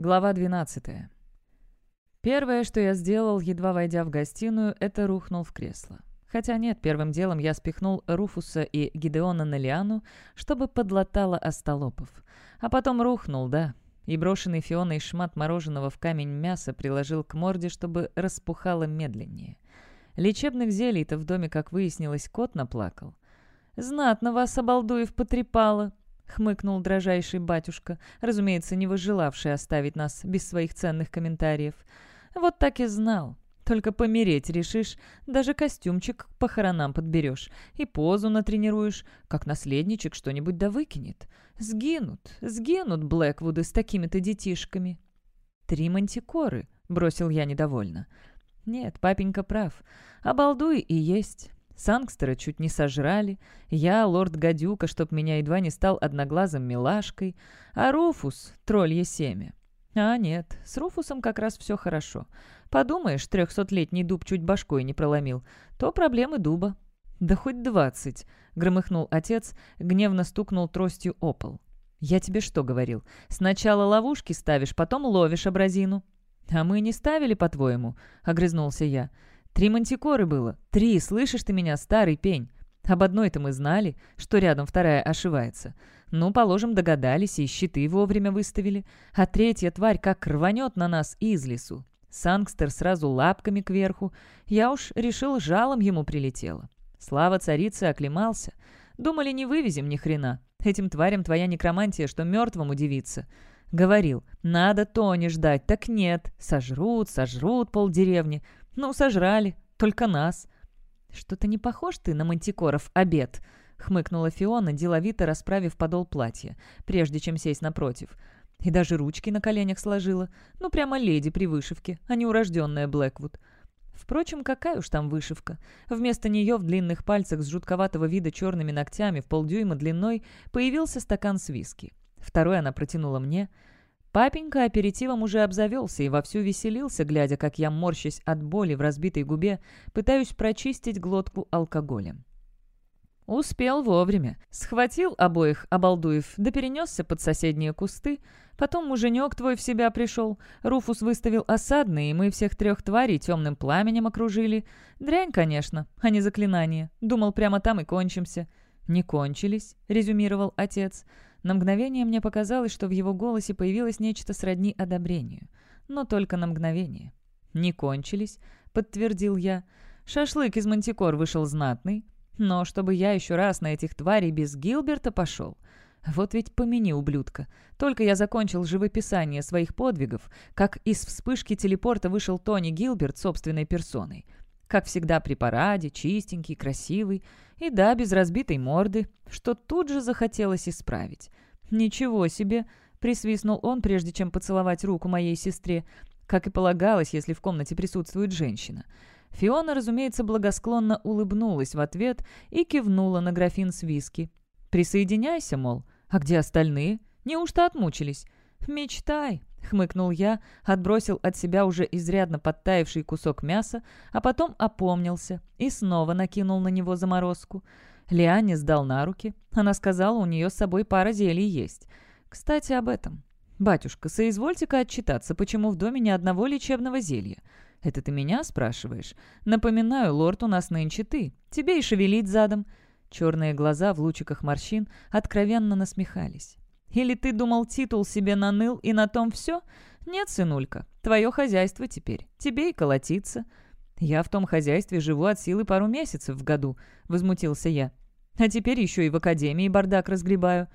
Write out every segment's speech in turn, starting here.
Глава 12. Первое, что я сделал, едва войдя в гостиную, это рухнул в кресло. Хотя нет, первым делом я спихнул Руфуса и Гидеона на Лиану, чтобы подлатала остолопов. А потом рухнул, да, и брошенный Фионой шмат мороженого в камень мяса приложил к морде, чтобы распухало медленнее. Лечебных зелий-то в доме, как выяснилось, кот наплакал. «Знатно вас, обалдуев, потрепало!» — хмыкнул дрожайший батюшка, разумеется, не возжелавший оставить нас без своих ценных комментариев. «Вот так и знал. Только помереть решишь, даже костюмчик к похоронам подберешь и позу натренируешь, как наследничек что-нибудь да выкинет. Сгинут, сгинут Блэквуды с такими-то детишками. «Три мантикоры», — бросил я недовольно. «Нет, папенька прав. Обалдуй и есть». Сангстера чуть не сожрали. Я, лорд Гадюка, чтоб меня едва не стал одноглазым милашкой. А Руфус — троллье семя. А нет, с Руфусом как раз все хорошо. Подумаешь, трехсотлетний дуб чуть башкой не проломил, то проблемы дуба. «Да хоть двадцать!» — громыхнул отец, гневно стукнул тростью о пол. «Я тебе что говорил? Сначала ловушки ставишь, потом ловишь абразину». «А мы не ставили, по-твоему?» — огрызнулся я. «Три мантикоры было. Три, слышишь ты меня, старый пень? Об одной-то мы знали, что рядом вторая ошивается. Ну, положим, догадались и щиты вовремя выставили. А третья тварь как рванет на нас из лесу. Сангстер сразу лапками кверху. Я уж решил, жалом ему прилетело. Слава царицы оклемался. Думали, не вывезем ни хрена. Этим тварям твоя некромантия, что мертвым удивиться. Говорил, надо то не ждать, так нет. Сожрут, сожрут полдеревни. Ну, сожрали, только нас. Что-то не похож ты на мантикоров обед, хмыкнула Фиона, деловито расправив подол платья, прежде чем сесть напротив. И даже ручки на коленях сложила. Ну, прямо леди при вышивке, а не урожденная Блэквуд. Впрочем, какая уж там вышивка. Вместо нее в длинных пальцах с жутковатого вида черными ногтями в полдюйма длиной появился стакан с виски. Второй она протянула мне. Папенька аперитивом уже обзавелся и вовсю веселился, глядя, как я, морщась от боли в разбитой губе, пытаюсь прочистить глотку алкоголем. Успел вовремя. Схватил обоих обалдуев, да перенесся под соседние кусты. Потом муженек твой в себя пришел. Руфус выставил осадные, и мы всех трех тварей темным пламенем окружили. Дрянь, конечно, а не заклинание. Думал, прямо там и кончимся. «Не кончились», — резюмировал отец. На мгновение мне показалось, что в его голосе появилось нечто сродни одобрению. Но только на мгновение. «Не кончились», — подтвердил я. «Шашлык из мантикор вышел знатный. Но чтобы я еще раз на этих тварей без Гилберта пошел... Вот ведь помяни, ублюдка. Только я закончил живописание своих подвигов, как из вспышки телепорта вышел Тони Гилберт собственной персоной. Как всегда при параде, чистенький, красивый. И да, без разбитой морды, что тут же захотелось исправить. «Ничего себе!» — присвистнул он, прежде чем поцеловать руку моей сестре, как и полагалось, если в комнате присутствует женщина. Фиона, разумеется, благосклонно улыбнулась в ответ и кивнула на графин с виски. «Присоединяйся, мол. А где остальные? Неужто отмучились?» «Мечтай», — хмыкнул я, отбросил от себя уже изрядно подтаявший кусок мяса, а потом опомнился и снова накинул на него заморозку. Лиане сдал на руки. Она сказала, у нее с собой пара зелий есть. «Кстати, об этом. Батюшка, соизвольте-ка отчитаться, почему в доме ни одного лечебного зелья. «Это ты меня спрашиваешь? Напоминаю, лорд у нас нынче ты. Тебе и шевелить задом». Черные глаза в лучиках морщин откровенно насмехались. «Или ты думал, титул себе наныл, и на том все? Нет, сынулька, твое хозяйство теперь. Тебе и колотиться». «Я в том хозяйстве живу от силы пару месяцев в году», — возмутился я. «А теперь еще и в академии бардак разгребаю».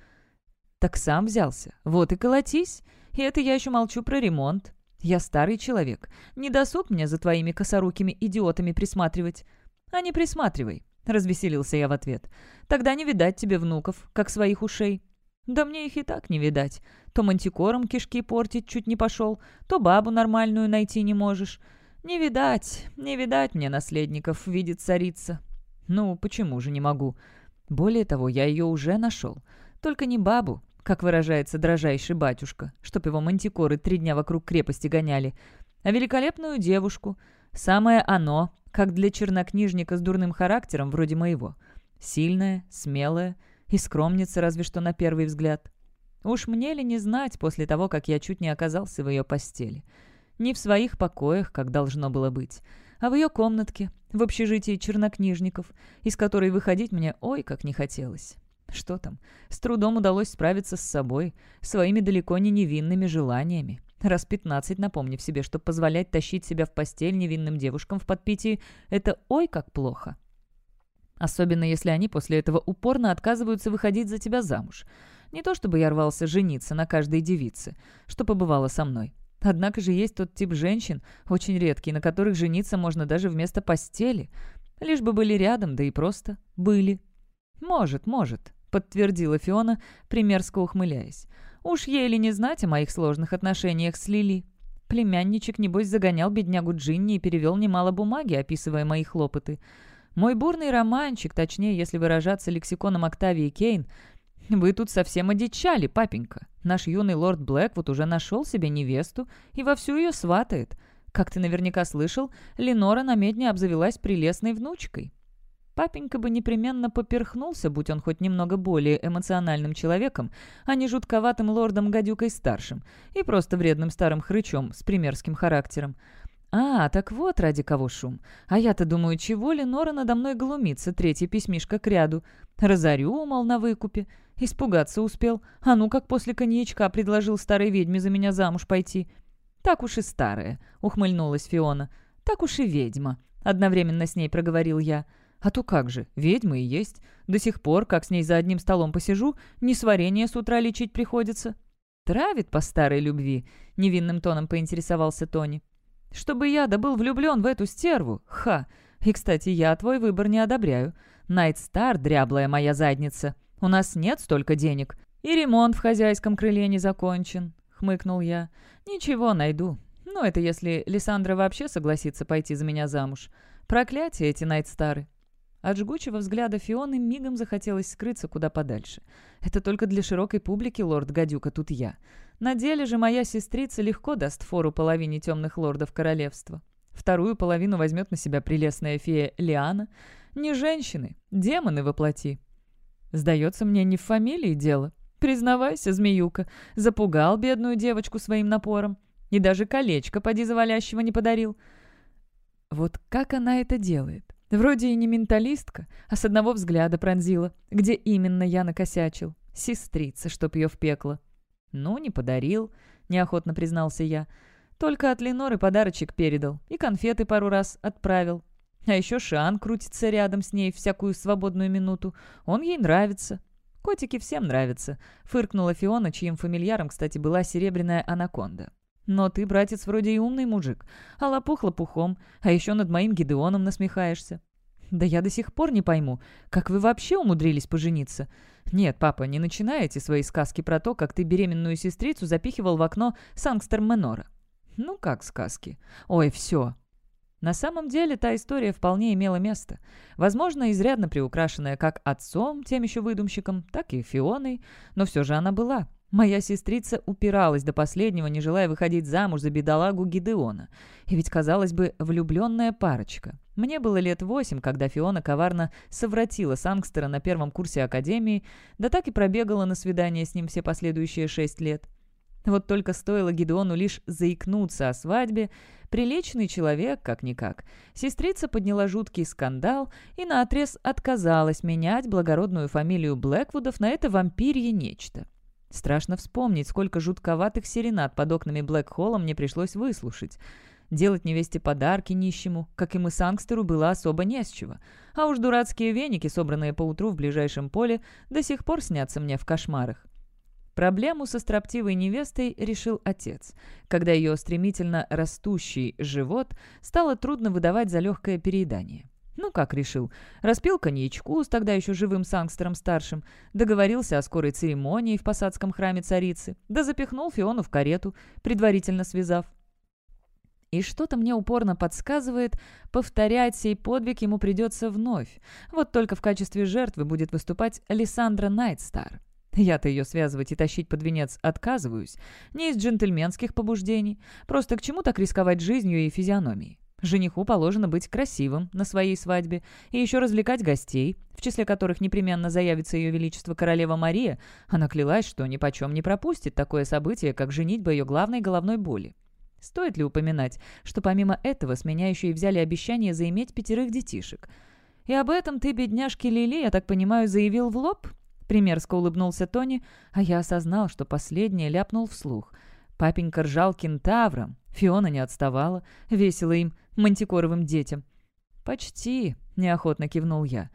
«Так сам взялся. Вот и колотись. И это я еще молчу про ремонт. Я старый человек. Не досуг мне за твоими косорукими идиотами присматривать. А не присматривай, — развеселился я в ответ. Тогда не видать тебе внуков, как своих ушей. Да мне их и так не видать. То мантикором кишки портить чуть не пошел, то бабу нормальную найти не можешь. Не видать, не видать мне наследников, видит царица. Ну, почему же не могу? Более того, я ее уже нашел. Только не бабу, как выражается дрожайший батюшка, чтоб его мантикоры три дня вокруг крепости гоняли, а великолепную девушку. Самое оно, как для чернокнижника с дурным характером вроде моего. Сильная, смелая и скромница разве что на первый взгляд. Уж мне ли не знать после того, как я чуть не оказался в ее постели? Не в своих покоях, как должно было быть, а в ее комнатке, в общежитии чернокнижников, из которой выходить мне ой как не хотелось. Что там? С трудом удалось справиться с собой, своими далеко не невинными желаниями. Раз пятнадцать напомнив себе, что позволять тащить себя в постель невинным девушкам в подпитии — это ой как плохо. Особенно если они после этого упорно отказываются выходить за тебя замуж. Не то чтобы я рвался жениться на каждой девице, что побывало со мной. Однако же есть тот тип женщин, очень редкий, на которых жениться можно даже вместо постели. Лишь бы были рядом, да и просто были. «Может, может», — подтвердила Фиона, примерзко ухмыляясь. «Уж ей не знать о моих сложных отношениях с Лили?» Племянничек, небось, загонял беднягу Джинни и перевел немало бумаги, описывая мои хлопоты. Мой бурный романчик, точнее, если выражаться лексиконом Октавии Кейн, «Вы тут совсем одичали, папенька. Наш юный лорд Блэквуд уже нашел себе невесту и вовсю ее сватает. Как ты наверняка слышал, Ленора на медне обзавелась прелестной внучкой. Папенька бы непременно поперхнулся, будь он хоть немного более эмоциональным человеком, а не жутковатым лордом-гадюкой-старшим и просто вредным старым хрычом с примерским характером. «А, так вот ради кого шум. А я-то думаю, чего Ленора надо мной глумится, третье письмишко к ряду. Разорю, мол, на выкупе. Испугаться успел. А ну, как после коньячка предложил старой ведьме за меня замуж пойти». «Так уж и старая», — ухмыльнулась Фиона. «Так уж и ведьма», — одновременно с ней проговорил я. А то как же, ведьма и есть. До сих пор, как с ней за одним столом посижу, не сварение с утра лечить приходится. Травит по старой любви, невинным тоном поинтересовался Тони. Чтобы я да был влюблен в эту стерву, ха. И, кстати, я твой выбор не одобряю. Найт Стар, дряблая моя задница. У нас нет столько денег. И ремонт в хозяйском крыле не закончен, хмыкнул я. Ничего, найду. Ну, это если Лиссандра вообще согласится пойти за меня замуж. Проклятие эти Найтстары. От жгучего взгляда Фионы мигом захотелось скрыться куда подальше. Это только для широкой публики, лорд Гадюка, тут я. На деле же моя сестрица легко даст фору половине темных лордов королевства. Вторую половину возьмет на себя прелестная фея Лиана. Не женщины, демоны воплоти. Сдается мне не в фамилии дело. Признавайся, змеюка, запугал бедную девочку своим напором. И даже колечко поди завалящего не подарил. Вот как она это делает? Вроде и не менталистка, а с одного взгляда пронзила, где именно я накосячил. Сестрица, чтоб ее в пекло. «Ну, не подарил», — неохотно признался я. «Только от Леноры подарочек передал и конфеты пару раз отправил. А еще Шан крутится рядом с ней всякую свободную минуту. Он ей нравится». «Котики всем нравятся», — фыркнула Фиона, чьим фамильяром, кстати, была серебряная анаконда. Но ты, братец, вроде и умный мужик, а лопух лопухом, а еще над моим Гидеоном насмехаешься. Да я до сих пор не пойму, как вы вообще умудрились пожениться? Нет, папа, не начинайте свои сказки про то, как ты беременную сестрицу запихивал в окно Сангстер-Менора. Ну как сказки? Ой, все. На самом деле та история вполне имела место. Возможно, изрядно приукрашенная как отцом, тем еще выдумщиком, так и Фионой, но все же она была. Моя сестрица упиралась до последнего, не желая выходить замуж за бедолагу Гидеона. И ведь, казалось бы, влюбленная парочка. Мне было лет восемь, когда Фиона коварно совратила Сангстера на первом курсе академии, да так и пробегала на свидание с ним все последующие шесть лет. Вот только стоило Гидеону лишь заикнуться о свадьбе, приличный человек, как-никак. Сестрица подняла жуткий скандал и наотрез отказалась менять благородную фамилию Блэквудов на это вампирье нечто. Страшно вспомнить, сколько жутковатых серенад под окнами Блэк-Холла мне пришлось выслушать. Делать невесте подарки нищему, как и мы с Ангстеру, было особо не с чего. А уж дурацкие веники, собранные поутру в ближайшем поле, до сих пор снятся мне в кошмарах. Проблему со строптивой невестой решил отец, когда ее стремительно растущий живот стало трудно выдавать за легкое переедание. Ну, как решил. Распил коньячку с тогда еще живым сангстером-старшим, договорился о скорой церемонии в посадском храме царицы, да запихнул Фиону в карету, предварительно связав. И что-то мне упорно подсказывает, повторять сей подвиг ему придется вновь. Вот только в качестве жертвы будет выступать Александра Найтстар. Я-то ее связывать и тащить под венец отказываюсь. Не из джентльменских побуждений. Просто к чему так рисковать жизнью и физиономией? Жениху положено быть красивым на своей свадьбе и еще развлекать гостей, в числе которых непременно заявится ее величество королева Мария. Она клялась, что ни почем не пропустит такое событие, как женитьба ее главной головной боли. Стоит ли упоминать, что помимо этого с меня еще и взяли обещание заиметь пятерых детишек? И об этом ты, бедняжки Лили, я так понимаю, заявил в лоб? Примерзко улыбнулся Тони, а я осознал, что последнее ляпнул вслух. Папенька ржал кентавром, Фиона не отставала, весело им, мантикоровым детям. «Почти», — неохотно кивнул я.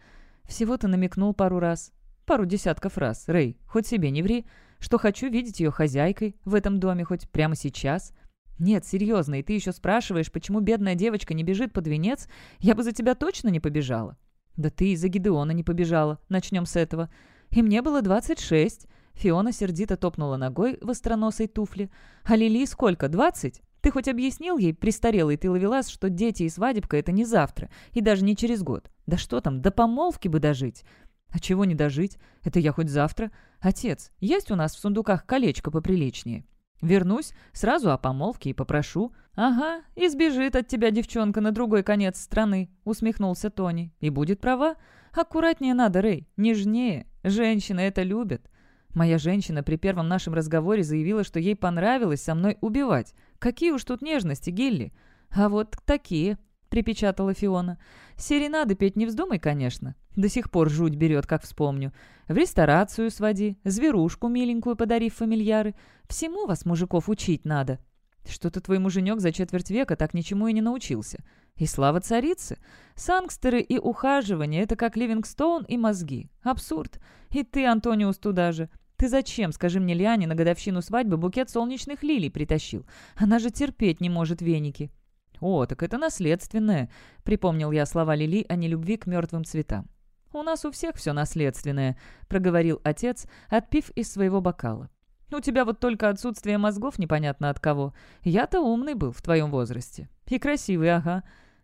«Всего-то намекнул пару раз. Пару десятков раз. Рэй, хоть себе не ври, что хочу видеть ее хозяйкой в этом доме хоть прямо сейчас». «Нет, серьезно, и ты еще спрашиваешь, почему бедная девочка не бежит под венец? Я бы за тебя точно не побежала». «Да ты из-за Гидеона не побежала. Начнем с этого. И мне было двадцать шесть». Фиона сердито топнула ногой в остроносой туфле. «А Лили сколько? Двадцать?» Ты хоть объяснил ей, престарелый ты ловелас, что дети и свадебка — это не завтра, и даже не через год? Да что там, до помолвки бы дожить. А чего не дожить? Это я хоть завтра. Отец, есть у нас в сундуках колечко поприличнее? Вернусь, сразу о помолвке и попрошу. Ага, избежит от тебя девчонка на другой конец страны, усмехнулся Тони. И будет права. Аккуратнее надо, Рэй, нежнее. Женщины это любят. Моя женщина при первом нашем разговоре заявила, что ей понравилось со мной убивать. Какие уж тут нежности, Гилли. А вот такие, припечатала Фиона. Серенады петь не вздумай, конечно. До сих пор жуть берет, как вспомню. В ресторацию своди, зверушку миленькую подарив фамильяры. Всему вас, мужиков, учить надо. Что-то твой муженек за четверть века так ничему и не научился. И слава царицы. Сангстеры и ухаживание — это как Ливингстоун и мозги. Абсурд. И ты, Антониус, туда же. Ты зачем, скажи мне, Лиане, на годовщину свадьбы букет солнечных лилий притащил? Она же терпеть не может веники». «О, так это наследственное», — припомнил я слова Лили о нелюбви к мертвым цветам. «У нас у всех все наследственное», — проговорил отец, отпив из своего бокала. «У тебя вот только отсутствие мозгов непонятно от кого. Я-то умный был в твоем возрасте. И красивый, ага.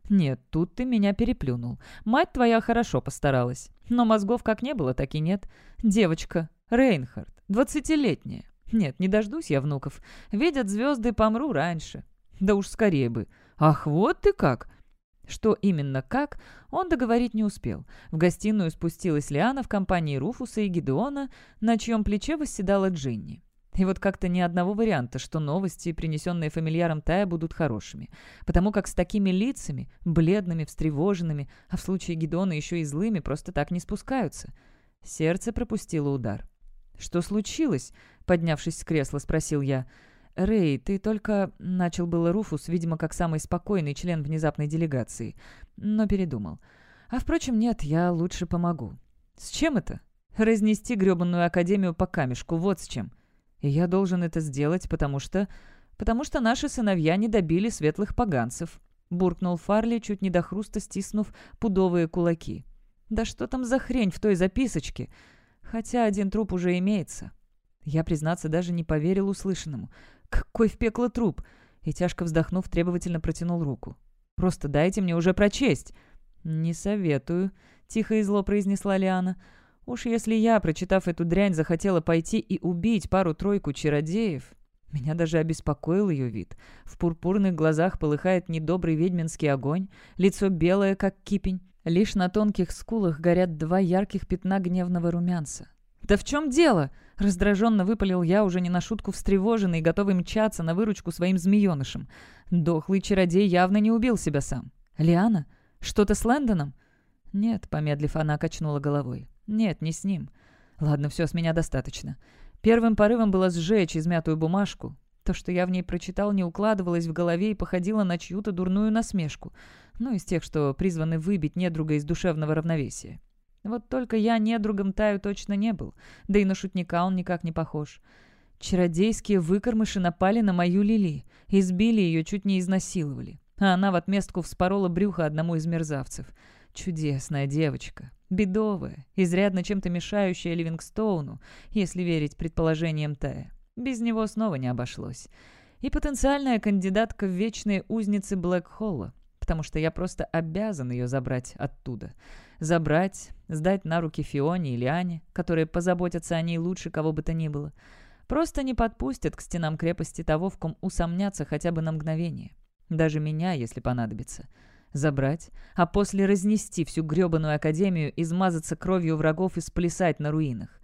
Нет, тут ты меня переплюнул. Мать твоя хорошо постаралась. Но мозгов как не было, так и нет. Девочка, Рейнхард, двадцатилетняя. Нет, не дождусь я внуков. Видят звезды, помру раньше. Да уж скорее бы. Ах, вот ты как!» Что именно как, он договорить не успел. В гостиную спустилась Лиана в компании Руфуса и Гидеона, на чьем плече восседала Джинни. И вот как-то ни одного варианта, что новости, принесенные фамильяром Тая, будут хорошими. Потому как с такими лицами, бледными, встревоженными, а в случае Гидона еще и злыми, просто так не спускаются. Сердце пропустило удар. «Что случилось?» — поднявшись с кресла, спросил я. «Рэй, ты только...» — начал было Руфус, видимо, как самый спокойный член внезапной делегации, но передумал. «А, впрочем, нет, я лучше помогу». «С чем это?» «Разнести гребанную академию по камешку, вот с чем». «И я должен это сделать, потому что...» «Потому что наши сыновья не добили светлых поганцев», — буркнул Фарли, чуть не до хруста стиснув пудовые кулаки. «Да что там за хрень в той записочке?» Хотя один труп уже имеется. Я, признаться, даже не поверил услышанному. Какой в пекло труп! И, тяжко вздохнув, требовательно протянул руку. «Просто дайте мне уже прочесть!» «Не советую», — тихо и зло произнесла Лиана. «Уж если я, прочитав эту дрянь, захотела пойти и убить пару-тройку чародеев...» Меня даже обеспокоил ее вид. В пурпурных глазах полыхает недобрый ведьминский огонь, лицо белое, как кипень, Лишь на тонких скулах горят два ярких пятна гневного румянца. «Да в чем дело?» — раздраженно выпалил я, уже не на шутку встревоженный, готовый мчаться на выручку своим змеенышем. Дохлый чародей явно не убил себя сам. «Лиана? Что-то с Лэндоном?» «Нет», — помедлив, она качнула головой. «Нет, не с ним. Ладно, все, с меня достаточно. Первым порывом было сжечь измятую бумажку. То, что я в ней прочитал, не укладывалось в голове и походило на чью-то дурную насмешку ну, из тех, что призваны выбить недруга из душевного равновесия. Вот только я недругом Таю точно не был, да и на шутника он никак не похож. Чародейские выкормыши напали на мою Лили, избили ее, чуть не изнасиловали, а она в отместку вспорола брюхо одному из мерзавцев. Чудесная девочка, бедовая, изрядно чем-то мешающая Ливингстоуну, если верить предположениям Тая. Без него снова не обошлось. И потенциальная кандидатка в вечные узницы Блэк-Холла, потому что я просто обязан ее забрать оттуда. Забрать, сдать на руки Фионе или Ане, которые позаботятся о ней лучше кого бы то ни было. Просто не подпустят к стенам крепости того, в ком усомнятся хотя бы на мгновение. Даже меня, если понадобится. Забрать, а после разнести всю грёбаную академию, измазаться кровью врагов и сплясать на руинах.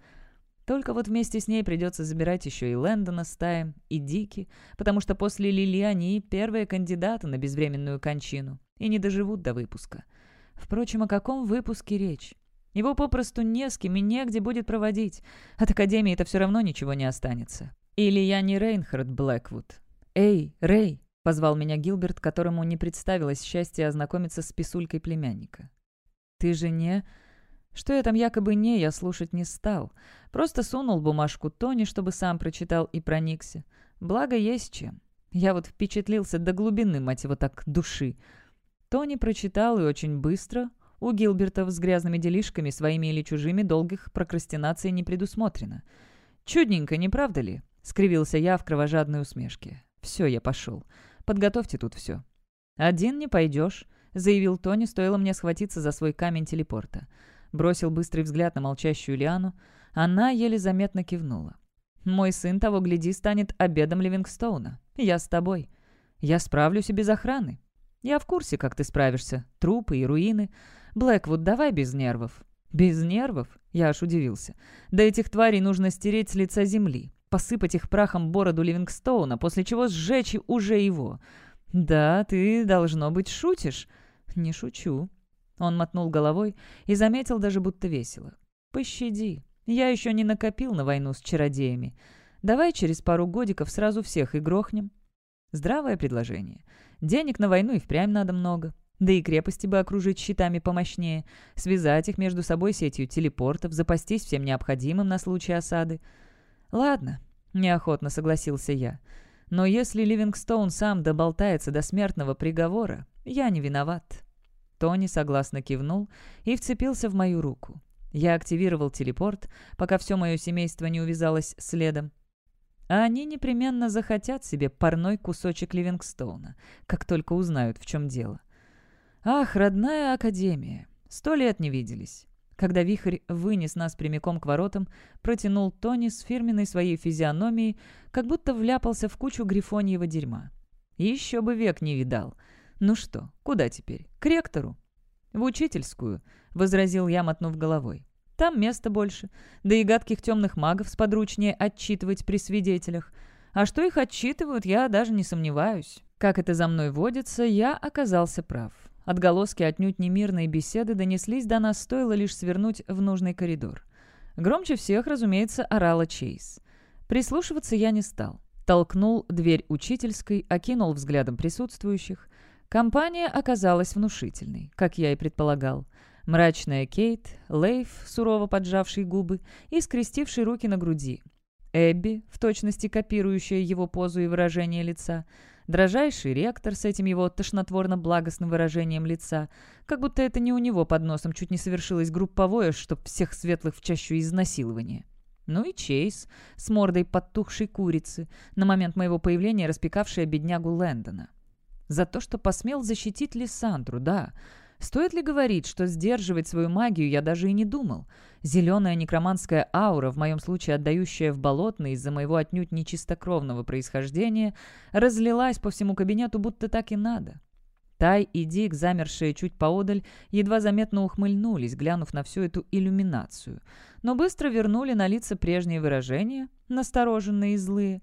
Только вот вместе с ней придется забирать еще и Лэндона с Таем, и Дики, потому что после Лили они первые кандидаты на безвременную кончину и не доживут до выпуска. Впрочем, о каком выпуске речь? Его попросту не с кем и негде будет проводить. От Академии-то все равно ничего не останется. Или я не Рейнхард Блэквуд. «Эй, Рэй!» — позвал меня Гилберт, которому не представилось счастье ознакомиться с писулькой племянника. «Ты же не...» Что я там якобы не, я слушать не стал. Просто сунул бумажку Тони, чтобы сам прочитал и проникся. Благо есть чем. Я вот впечатлился до глубины, мать его так, души. Тони прочитал и очень быстро. У Гилберта с грязными делишками, своими или чужими, долгих прокрастинаций не предусмотрено. «Чудненько, не правда ли?» — скривился я в кровожадной усмешке. «Все, я пошел. Подготовьте тут все». «Один не пойдешь», — заявил Тони, стоило мне схватиться за свой камень телепорта. Бросил быстрый взгляд на молчащую Лиану. Она еле заметно кивнула. «Мой сын, того гляди, станет обедом Ливингстоуна. Я с тобой. Я справлюсь и без охраны. Я в курсе, как ты справишься. Трупы и руины. Блэквуд, давай без нервов». «Без нервов?» Я аж удивился. «Да этих тварей нужно стереть с лица земли, посыпать их прахом бороду Ливингстоуна, после чего сжечь уже его». «Да, ты, должно быть, шутишь». «Не шучу», он мотнул головой и заметил даже будто весело. «Пощади. Я еще не накопил на войну с чародеями. Давай через пару годиков сразу всех и грохнем». Здравое предложение. Денег на войну и впрямь надо много. Да и крепости бы окружить щитами помощнее, связать их между собой сетью телепортов, запастись всем необходимым на случай осады. «Ладно», — неохотно согласился я. «Но если Ливингстоун сам доболтается до смертного приговора, я не виноват». Тони согласно кивнул и вцепился в мою руку. Я активировал телепорт, пока все мое семейство не увязалось следом. А они непременно захотят себе парной кусочек Ливингстоуна, как только узнают, в чем дело. Ах, родная Академия! Сто лет не виделись. Когда вихрь вынес нас прямиком к воротам, протянул Тони с фирменной своей физиономией, как будто вляпался в кучу грифоньего дерьма. Еще бы век не видал — «Ну что, куда теперь? К ректору?» «В учительскую», — возразил я, мотнув головой. «Там места больше, да и гадких темных магов сподручнее отчитывать при свидетелях. А что их отчитывают, я даже не сомневаюсь. Как это за мной водится, я оказался прав. Отголоски отнюдь немирной беседы донеслись до нас, стоило лишь свернуть в нужный коридор. Громче всех, разумеется, орала Чейз. Прислушиваться я не стал. Толкнул дверь учительской, окинул взглядом присутствующих. Компания оказалась внушительной, как я и предполагал. Мрачная Кейт, Лейф, сурово поджавший губы и скрестивший руки на груди. Эбби, в точности копирующая его позу и выражение лица. Дрожайший ректор с этим его тошнотворно-благостным выражением лица, как будто это не у него под носом чуть не совершилось групповое, чтоб всех светлых в чащу изнасилования. Ну и Чейз с мордой подтухшей курицы, на момент моего появления распекавшая беднягу Лэндона. За то, что посмел защитить Лиссандру, да. Стоит ли говорить, что сдерживать свою магию я даже и не думал? Зеленая некроманская аура, в моем случае отдающая в болотный из-за моего отнюдь нечистокровного происхождения, разлилась по всему кабинету, будто так и надо. Тай и Дик, замершие чуть поодаль, едва заметно ухмыльнулись, глянув на всю эту иллюминацию, но быстро вернули на лица прежние выражения, настороженные и злые.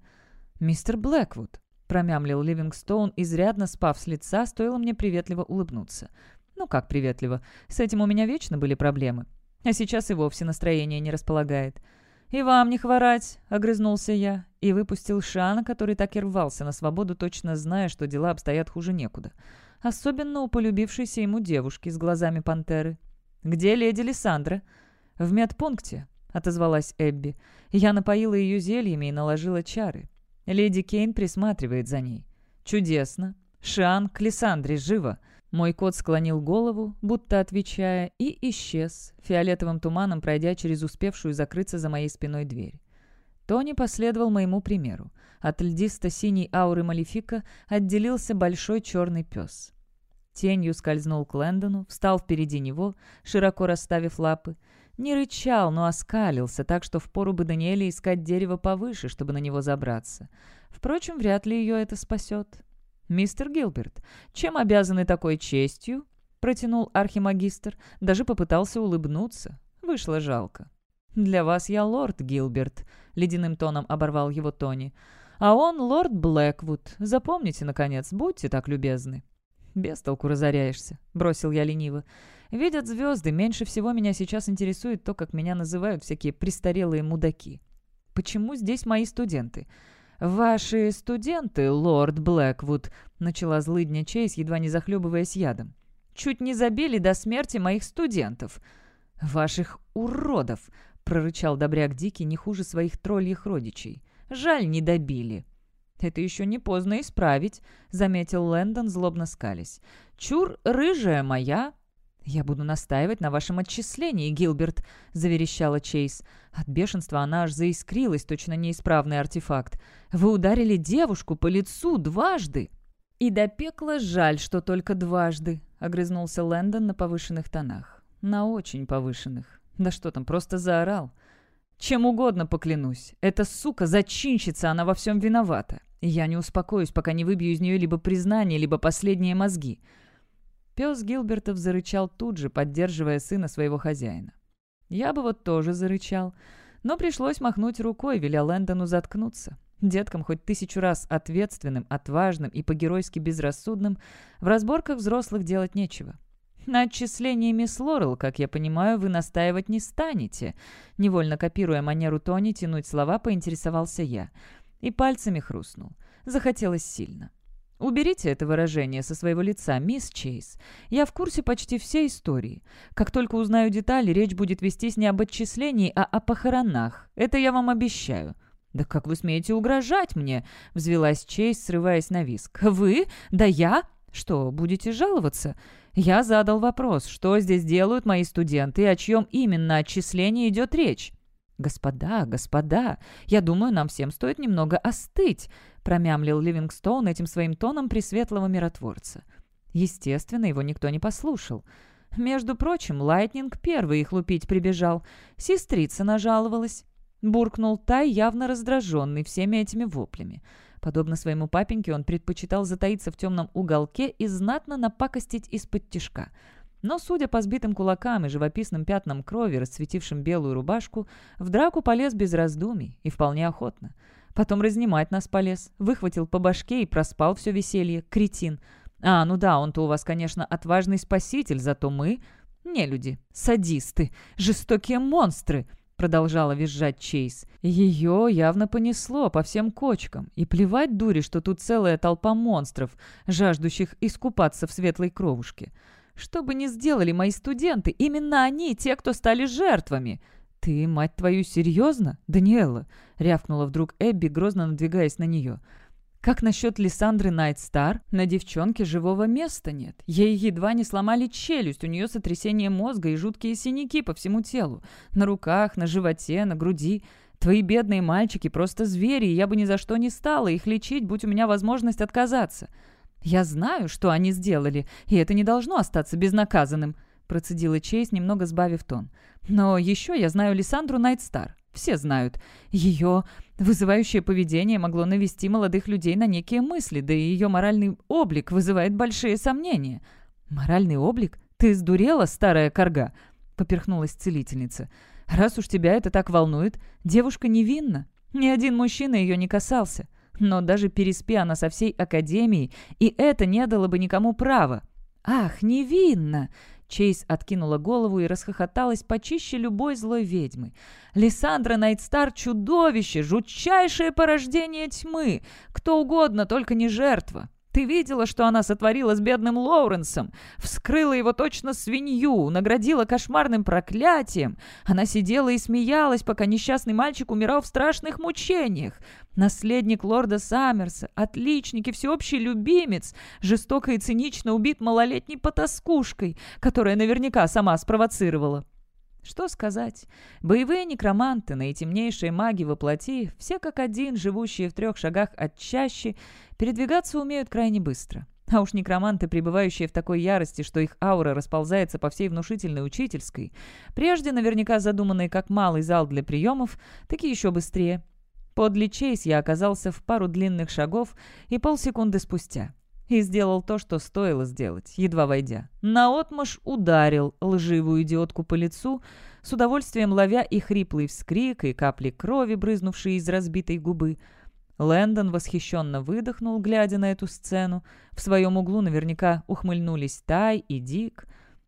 «Мистер Блэквуд», промямлил Ливингстоун, изрядно спав с лица, стоило мне приветливо улыбнуться. Ну как приветливо, с этим у меня вечно были проблемы. А сейчас и вовсе настроение не располагает. «И вам не хворать!» — огрызнулся я и выпустил Шана, который так и рвался на свободу, точно зная, что дела обстоят хуже некуда. Особенно у полюбившейся ему девушки с глазами пантеры. «Где леди Лиссандра?» «В медпункте», — отозвалась Эбби. Я напоила ее зельями и наложила чары. Леди Кейн присматривает за ней. «Чудесно! Шан, к Лиссандре, живо!» Мой кот склонил голову, будто отвечая, и исчез, фиолетовым туманом пройдя через успевшую закрыться за моей спиной дверь. Тони последовал моему примеру. От льдисто-синей ауры Малефика отделился большой черный пес. Тенью скользнул к Лэндону, встал впереди него, широко расставив лапы, не рычал, но оскалился, так что впору бы Даниэле искать дерево повыше, чтобы на него забраться. Впрочем, вряд ли ее это спасет. «Мистер Гилберт, чем обязаны такой честью?» — протянул архимагистр. Даже попытался улыбнуться. Вышло жалко. «Для вас я лорд Гилберт», — ледяным тоном оборвал его Тони. «А он лорд Блэквуд. Запомните, наконец, будьте так любезны». «Без толку разоряешься», — бросил я лениво. «Видят звезды. Меньше всего меня сейчас интересует то, как меня называют всякие престарелые мудаки. Почему здесь мои студенты?» «Ваши студенты, лорд Блэквуд», — начала злыдня Чейз, едва не захлебываясь ядом. «Чуть не забили до смерти моих студентов». «Ваших уродов», — прорычал добряк Дикий не хуже своих тролльих родичей. «Жаль, не добили». «Это еще не поздно исправить», — заметил Лэндон, злобно скались. «Чур, рыжая моя, «Я буду настаивать на вашем отчислении, Гилберт», — заверещала Чейз. От бешенства она аж заискрилась, точно неисправный артефакт. «Вы ударили девушку по лицу дважды!» «И до пекла жаль, что только дважды», — огрызнулся Лэндон на повышенных тонах. «На очень повышенных. Да что там, просто заорал. Чем угодно поклянусь. Эта сука зачинщица, она во всем виновата. Я не успокоюсь, пока не выбью из нее либо признание, либо последние мозги». Пес Гилбертов зарычал тут же, поддерживая сына своего хозяина. Я бы вот тоже зарычал, но пришлось махнуть рукой, веля Лэндону заткнуться. Деткам хоть тысячу раз ответственным, отважным и по-геройски безрассудным в разборках взрослых делать нечего. На отчислении мисс Лорел, как я понимаю, вы настаивать не станете. Невольно копируя манеру Тони тянуть слова, поинтересовался я. И пальцами хрустнул. Захотелось сильно. Уберите это выражение со своего лица, мисс Чейз. Я в курсе почти всей истории. Как только узнаю детали, речь будет вестись не об отчислении, а о похоронах. Это я вам обещаю». «Да как вы смеете угрожать мне?» — взвелась Чейз, срываясь на виск. «Вы? Да я? Что, будете жаловаться?» Я задал вопрос, что здесь делают мои студенты и о чьем именно отчислении идет речь. «Господа, господа, я думаю, нам всем стоит немного остыть», — промямлил Ливингстоун этим своим тоном пресветлого миротворца. Естественно, его никто не послушал. Между прочим, Лайтнинг первый их лупить прибежал. Сестрица нажаловалась. Буркнул Тай, явно раздраженный всеми этими воплями. Подобно своему папеньке, он предпочитал затаиться в темном уголке и знатно напакостить из-под тишка — но, судя по сбитым кулакам и живописным пятнам крови, расцветившим белую рубашку, в драку полез без раздумий и вполне охотно. Потом разнимать нас полез, выхватил по башке и проспал все веселье, кретин. А, ну да, он-то у вас, конечно, отважный спаситель, зато мы — не люди, садисты, жестокие монстры — продолжала визжать Чейз. Ее явно понесло по всем кочкам. И плевать дури, что тут целая толпа монстров, жаждущих искупаться в светлой кровушке. Что бы ни сделали мои студенты, именно они те, кто стали жертвами. «Ты, мать твою, серьезно, Даниэла?» — рявкнула вдруг Эбби, грозно надвигаясь на нее. «Как насчет Лиссандры Найтстар? На девчонке живого места нет. Ей едва не сломали челюсть, у нее сотрясение мозга и жуткие синяки по всему телу. На руках, на животе, на груди. Твои бедные мальчики просто звери, и я бы ни за что не стала их лечить, будь у меня возможность отказаться. «Я знаю, что они сделали, и это не должно остаться безнаказанным», процедила Чейз, немного сбавив тон. «Но еще я знаю Лиссандру Найтстар. Все знают. Ее вызывающее поведение могло навести молодых людей на некие мысли, да и ее моральный облик вызывает большие сомнения». «Моральный облик? Ты сдурела, старая корга?» поперхнулась целительница. «Раз уж тебя это так волнует, девушка невинна. Ни один мужчина ее не касался. Но даже переспи она со всей Академией, и это не дало бы никому права. «Ах, невинно!» Чейз откинула голову и расхохоталась почище любой злой ведьмы. «Лиссандра Найтстар — чудовище, жутчайшее порождение тьмы! Кто угодно, только не жертва!» Ты видела, что она сотворила с бедным Лоуренсом? Вскрыла его точно свинью, наградила кошмарным проклятием. Она сидела и смеялась, пока несчастный мальчик умирал в страшных мучениях. Наследник лорда Саммерса, отличник и всеобщий любимец, жестоко и цинично убит малолетней потаскушкой, которая наверняка сама спровоцировала. Что сказать? Боевые некроманты, наитемнейшие маги во плоти, все как один, живущие в трех шагах от чащи, передвигаться умеют крайне быстро. А уж некроманты, пребывающие в такой ярости, что их аура расползается по всей внушительной учительской, прежде наверняка задуманные как малый зал для приемов, таки еще быстрее. Подле Чейз я оказался в пару длинных шагов и полсекунды спустя. И сделал то, что стоило сделать, едва войдя. Наотмашь ударил лживую идиотку по лицу, с удовольствием ловя и хриплый вскрик, и капли крови, брызнувшие из разбитой губы. Лэндон восхищенно выдохнул, глядя на эту сцену. В своем углу наверняка ухмыльнулись Тай и Дик.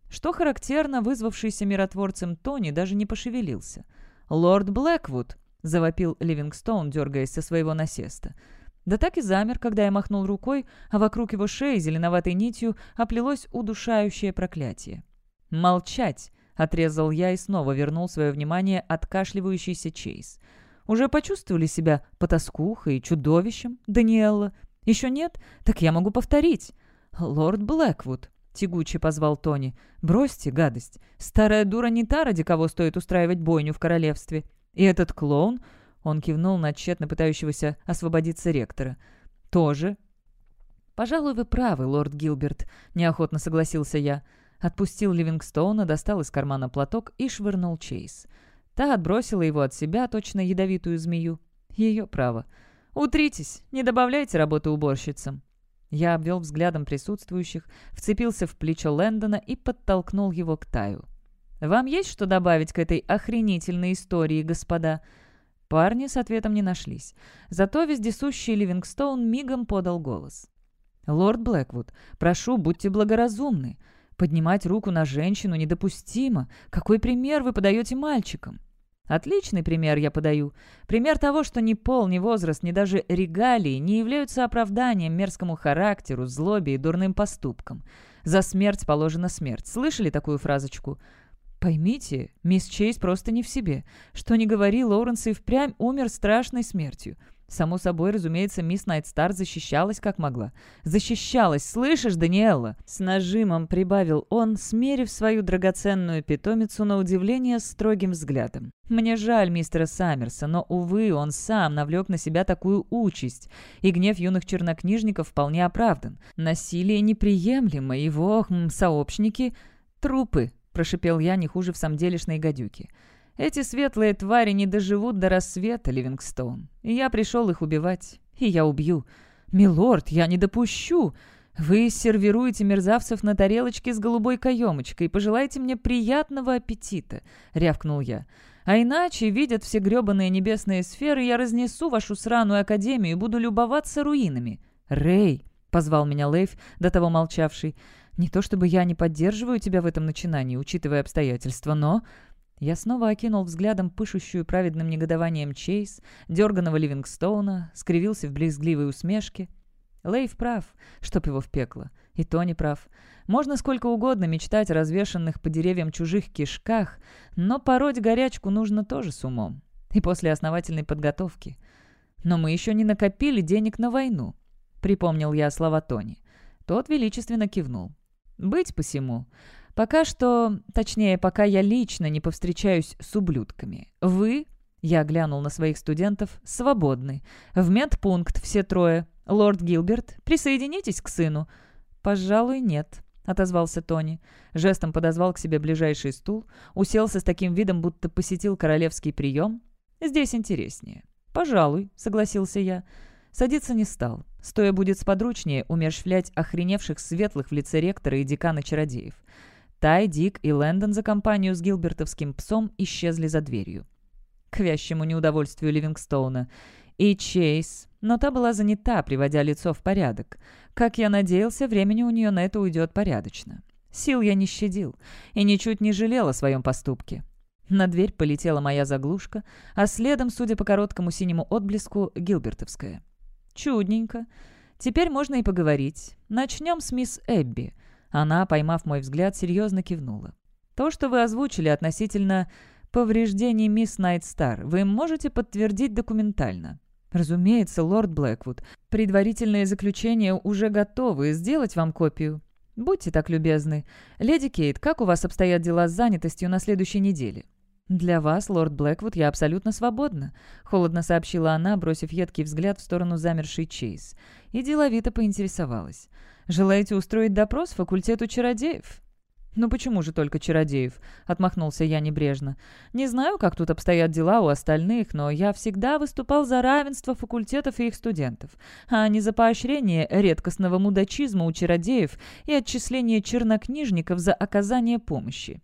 Что характерно, вызвавшийся миротворцем Тони даже не пошевелился. «Лорд Блэквуд!» — завопил Ливингстоун, дергаясь со своего насеста. Да так и замер, когда я махнул рукой, а вокруг его шеи зеленоватой нитью оплелось удушающее проклятие. «Молчать!» — отрезал я и снова вернул свое внимание откашливающийся Чейз. «Уже почувствовали себя потаскухой и чудовищем, Даниэлла? Еще нет? Так я могу повторить. Лорд Блэквуд!» — тягуче позвал Тони. «Бросьте гадость. Старая дура не та, ради кого стоит устраивать бойню в королевстве. И этот клоун он кивнул на тщетно пытающегося освободиться ректора. «Тоже?» «Пожалуй, вы правы, лорд Гилберт», — неохотно согласился я. Отпустил Ливингстоуна, достал из кармана платок и швырнул Чейз. Та отбросила его от себя, точно ядовитую змею. Ее право. «Утритесь, не добавляйте работы уборщицам». Я обвел взглядом присутствующих, вцепился в плечо Лэндона и подтолкнул его к Таю. «Вам есть что добавить к этой охренительной истории, господа?» Парни с ответом не нашлись. Зато вездесущий Ливингстоун мигом подал голос. «Лорд Блэквуд, прошу, будьте благоразумны. Поднимать руку на женщину недопустимо. Какой пример вы подаете мальчикам?» Отличный пример я подаю. Пример того, что ни пол, ни возраст, ни даже регалии не являются оправданием мерзкому характеру, злобе и дурным поступкам. За смерть положена смерть. Слышали такую фразочку? Поймите, мисс Чейз просто не в себе. Что ни говори, Лоуренс и впрямь умер страшной смертью. Само собой, разумеется, мисс Найтстар защищалась как могла. Защищалась, слышишь, Даниэлла? С нажимом прибавил он, смерив свою драгоценную питомицу на удивление строгим взглядом. Мне жаль мистера Саммерса, но, увы, он сам навлек на себя такую участь, и гнев юных чернокнижников вполне оправдан. Насилие неприемлемо, его хм, сообщники — трупы, — прошипел я не хуже в самделишной гадюки. «Эти светлые твари не доживут до рассвета, Ливингстоун. И я пришел их убивать. И я убью. Милорд, я не допущу. Вы сервируете мерзавцев на тарелочке с голубой каемочкой. Пожелайте мне приятного аппетита», — рявкнул я. «А иначе, видят все гребаные небесные сферы, я разнесу вашу сраную академию и буду любоваться руинами». «Рэй!» — позвал меня Лейф, до того молчавший. Не то чтобы я не поддерживаю тебя в этом начинании, учитывая обстоятельства, но...» Я снова окинул взглядом пышущую праведным негодованием Чейз, дерганого Ливингстоуна, скривился в близгливой усмешке. Лейв прав, чтоб его в пекло. И Тони прав. Можно сколько угодно мечтать о развешанных по деревьям чужих кишках, но пороть горячку нужно тоже с умом. И после основательной подготовки. Но мы еще не накопили денег на войну, припомнил я слова Тони. Тот величественно кивнул. Быть посему. Пока что, точнее, пока я лично не повстречаюсь с ублюдками. Вы, я глянул на своих студентов, свободны. В медпункт все трое. Лорд Гилберт, присоединитесь к сыну. Пожалуй, нет. — отозвался Тони. Жестом подозвал к себе ближайший стул, уселся с таким видом, будто посетил королевский прием. «Здесь интереснее». «Пожалуй», — согласился я. Садиться не стал. Стоя будет сподручнее умершвлять охреневших светлых в лице ректора и декана чародеев. Тай, Дик и Лэндон за компанию с гилбертовским псом исчезли за дверью. К вящему неудовольствию Ливингстоуна. И Чейз, но та была занята, приводя лицо в порядок. Как я надеялся, времени у нее на это уйдет порядочно. Сил я не щадил и ничуть не жалел о своем поступке. На дверь полетела моя заглушка, а следом, судя по короткому синему отблеску, гилбертовская. «Чудненько. Теперь можно и поговорить. Начнем с мисс Эбби». Она, поймав мой взгляд, серьезно кивнула. «То, что вы озвучили относительно повреждений мисс Найтстар, вы можете подтвердить документально?» «Разумеется, лорд Блэквуд. Предварительные заключения уже готовы. Сделать вам копию?» «Будьте так любезны. Леди Кейт, как у вас обстоят дела с занятостью на следующей неделе?» «Для вас, лорд Блэквуд, я абсолютно свободна», — холодно сообщила она, бросив едкий взгляд в сторону замершей Чейз. И деловито поинтересовалась. «Желаете устроить допрос факультету чародеев?» «Ну почему же только чародеев?» — отмахнулся я небрежно. «Не знаю, как тут обстоят дела у остальных, но я всегда выступал за равенство факультетов и их студентов, а не за поощрение редкостного мудачизма у чародеев и отчисление чернокнижников за оказание помощи.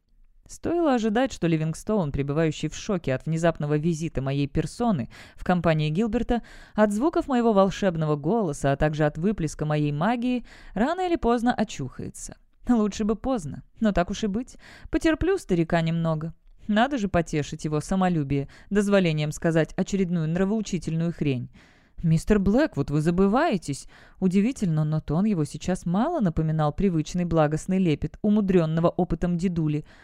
Стоило ожидать, что Ливингстоун, пребывающий в шоке от внезапного визита моей персоны в компании Гилберта, от звуков моего волшебного голоса, а также от выплеска моей магии, рано или поздно очухается. Лучше бы поздно, но так уж и быть. Потерплю старика немного. Надо же потешить его самолюбие, дозволением сказать очередную нравоучительную хрень. «Мистер Блэк, вот вы забываетесь!» Удивительно, но тон его сейчас мало напоминал привычный благостный лепет, умудренного опытом дедули –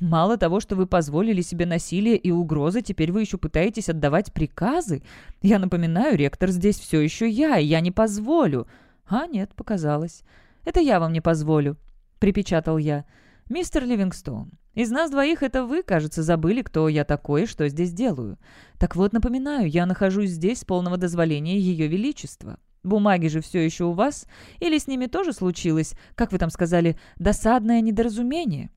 Мало того, что вы позволили себе насилие и угрозы, теперь вы еще пытаетесь отдавать приказы. Я напоминаю, ректор здесь все еще я, и я не позволю». «А нет, показалось. Это я вам не позволю», — припечатал я. «Мистер Ливингстоун, из нас двоих это вы, кажется, забыли, кто я такой и что здесь делаю. Так вот, напоминаю, я нахожусь здесь с полного дозволения Ее Величества. Бумаги же все еще у вас? Или с ними тоже случилось, как вы там сказали, досадное недоразумение?»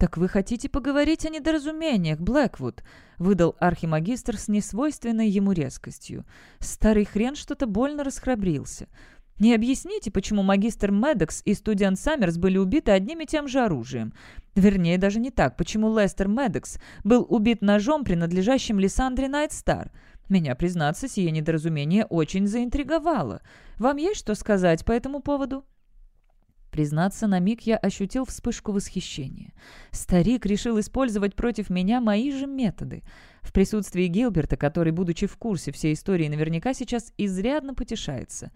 «Так вы хотите поговорить о недоразумениях, Блэквуд?» — выдал архимагистр с несвойственной ему резкостью. Старый хрен что-то больно расхрабрился. «Не объясните, почему магистр Медекс и студент Саммерс были убиты одним и тем же оружием? Вернее, даже не так. Почему Лестер Медекс был убит ножом, принадлежащим Лиссандре Найтстар?» Меня, признаться, сие недоразумение очень заинтриговало. Вам есть что сказать по этому поводу?» Признаться, на миг я ощутил вспышку восхищения. Старик решил использовать против меня мои же методы. В присутствии Гилберта, который, будучи в курсе всей истории, наверняка сейчас изрядно потешается.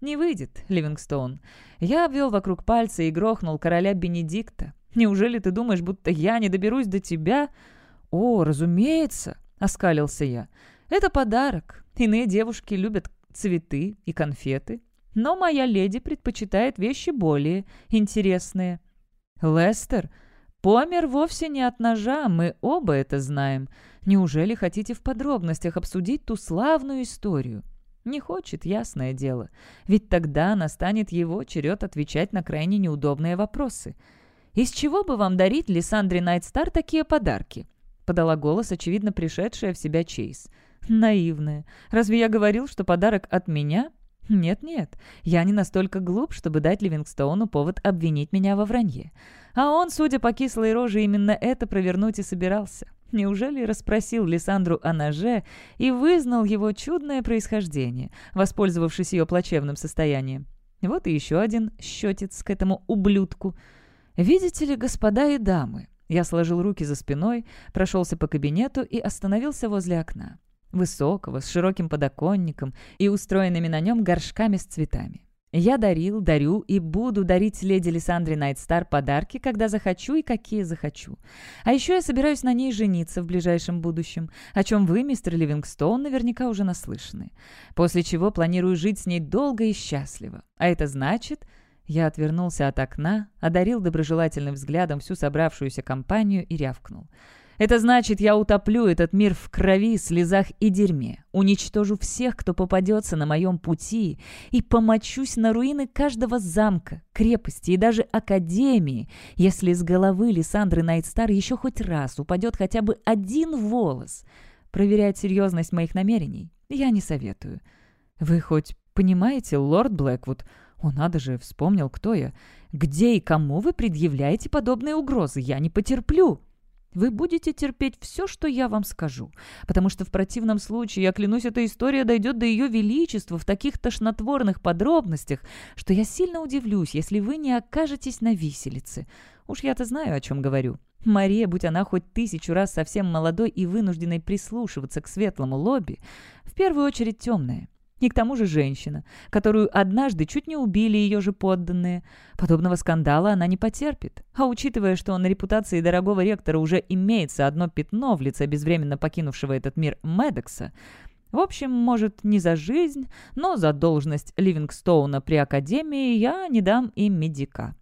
«Не выйдет, Ливингстоун. Я обвел вокруг пальца и грохнул короля Бенедикта. Неужели ты думаешь, будто я не доберусь до тебя?» «О, разумеется!» — оскалился я. «Это подарок. Иные девушки любят цветы и конфеты, но моя леди предпочитает вещи более интересные. Лестер помер вовсе не от ножа, мы оба это знаем. Неужели хотите в подробностях обсудить ту славную историю? Не хочет, ясное дело. Ведь тогда настанет его черед отвечать на крайне неудобные вопросы. «Из чего бы вам дарить Лиссандре Найтстар такие подарки?» подала голос, очевидно, пришедшая в себя Чейз. «Наивная. Разве я говорил, что подарок от меня? «Нет-нет, я не настолько глуп, чтобы дать Ливингстоуну повод обвинить меня во вранье. А он, судя по кислой роже, именно это провернуть и собирался. Неужели расспросил Лиссандру о ноже и вызнал его чудное происхождение, воспользовавшись ее плачевным состоянием? Вот и еще один счетец к этому ублюдку. «Видите ли, господа и дамы?» Я сложил руки за спиной, прошелся по кабинету и остановился возле окна высокого, с широким подоконником и устроенными на нем горшками с цветами. Я дарил, дарю и буду дарить леди Лиссандре Найтстар подарки, когда захочу и какие захочу. А еще я собираюсь на ней жениться в ближайшем будущем, о чем вы, мистер Ливингстоун, наверняка уже наслышаны. После чего планирую жить с ней долго и счастливо. А это значит... Я отвернулся от окна, одарил доброжелательным взглядом всю собравшуюся компанию и рявкнул. Это значит, я утоплю этот мир в крови, слезах и дерьме, уничтожу всех, кто попадется на моем пути, и помочусь на руины каждого замка, крепости и даже академии, если с головы Лиссандры Найтстар еще хоть раз упадет хотя бы один волос. Проверять серьезность моих намерений я не советую. Вы хоть понимаете, лорд Блэквуд, о, надо же, вспомнил, кто я. Где и кому вы предъявляете подобные угрозы? Я не потерплю. Вы будете терпеть все, что я вам скажу, потому что в противном случае, я клянусь, эта история дойдет до ее величества в таких тошнотворных подробностях, что я сильно удивлюсь, если вы не окажетесь на виселице. Уж я-то знаю, о чем говорю. Мария, будь она хоть тысячу раз совсем молодой и вынужденной прислушиваться к светлому лобби, в первую очередь темная. И к тому же женщина, которую однажды чуть не убили ее же подданные. Подобного скандала она не потерпит. А учитывая, что на репутации дорогого ректора уже имеется одно пятно в лице безвременно покинувшего этот мир Медекса, в общем, может, не за жизнь, но за должность Ливингстоуна при Академии я не дам им медика.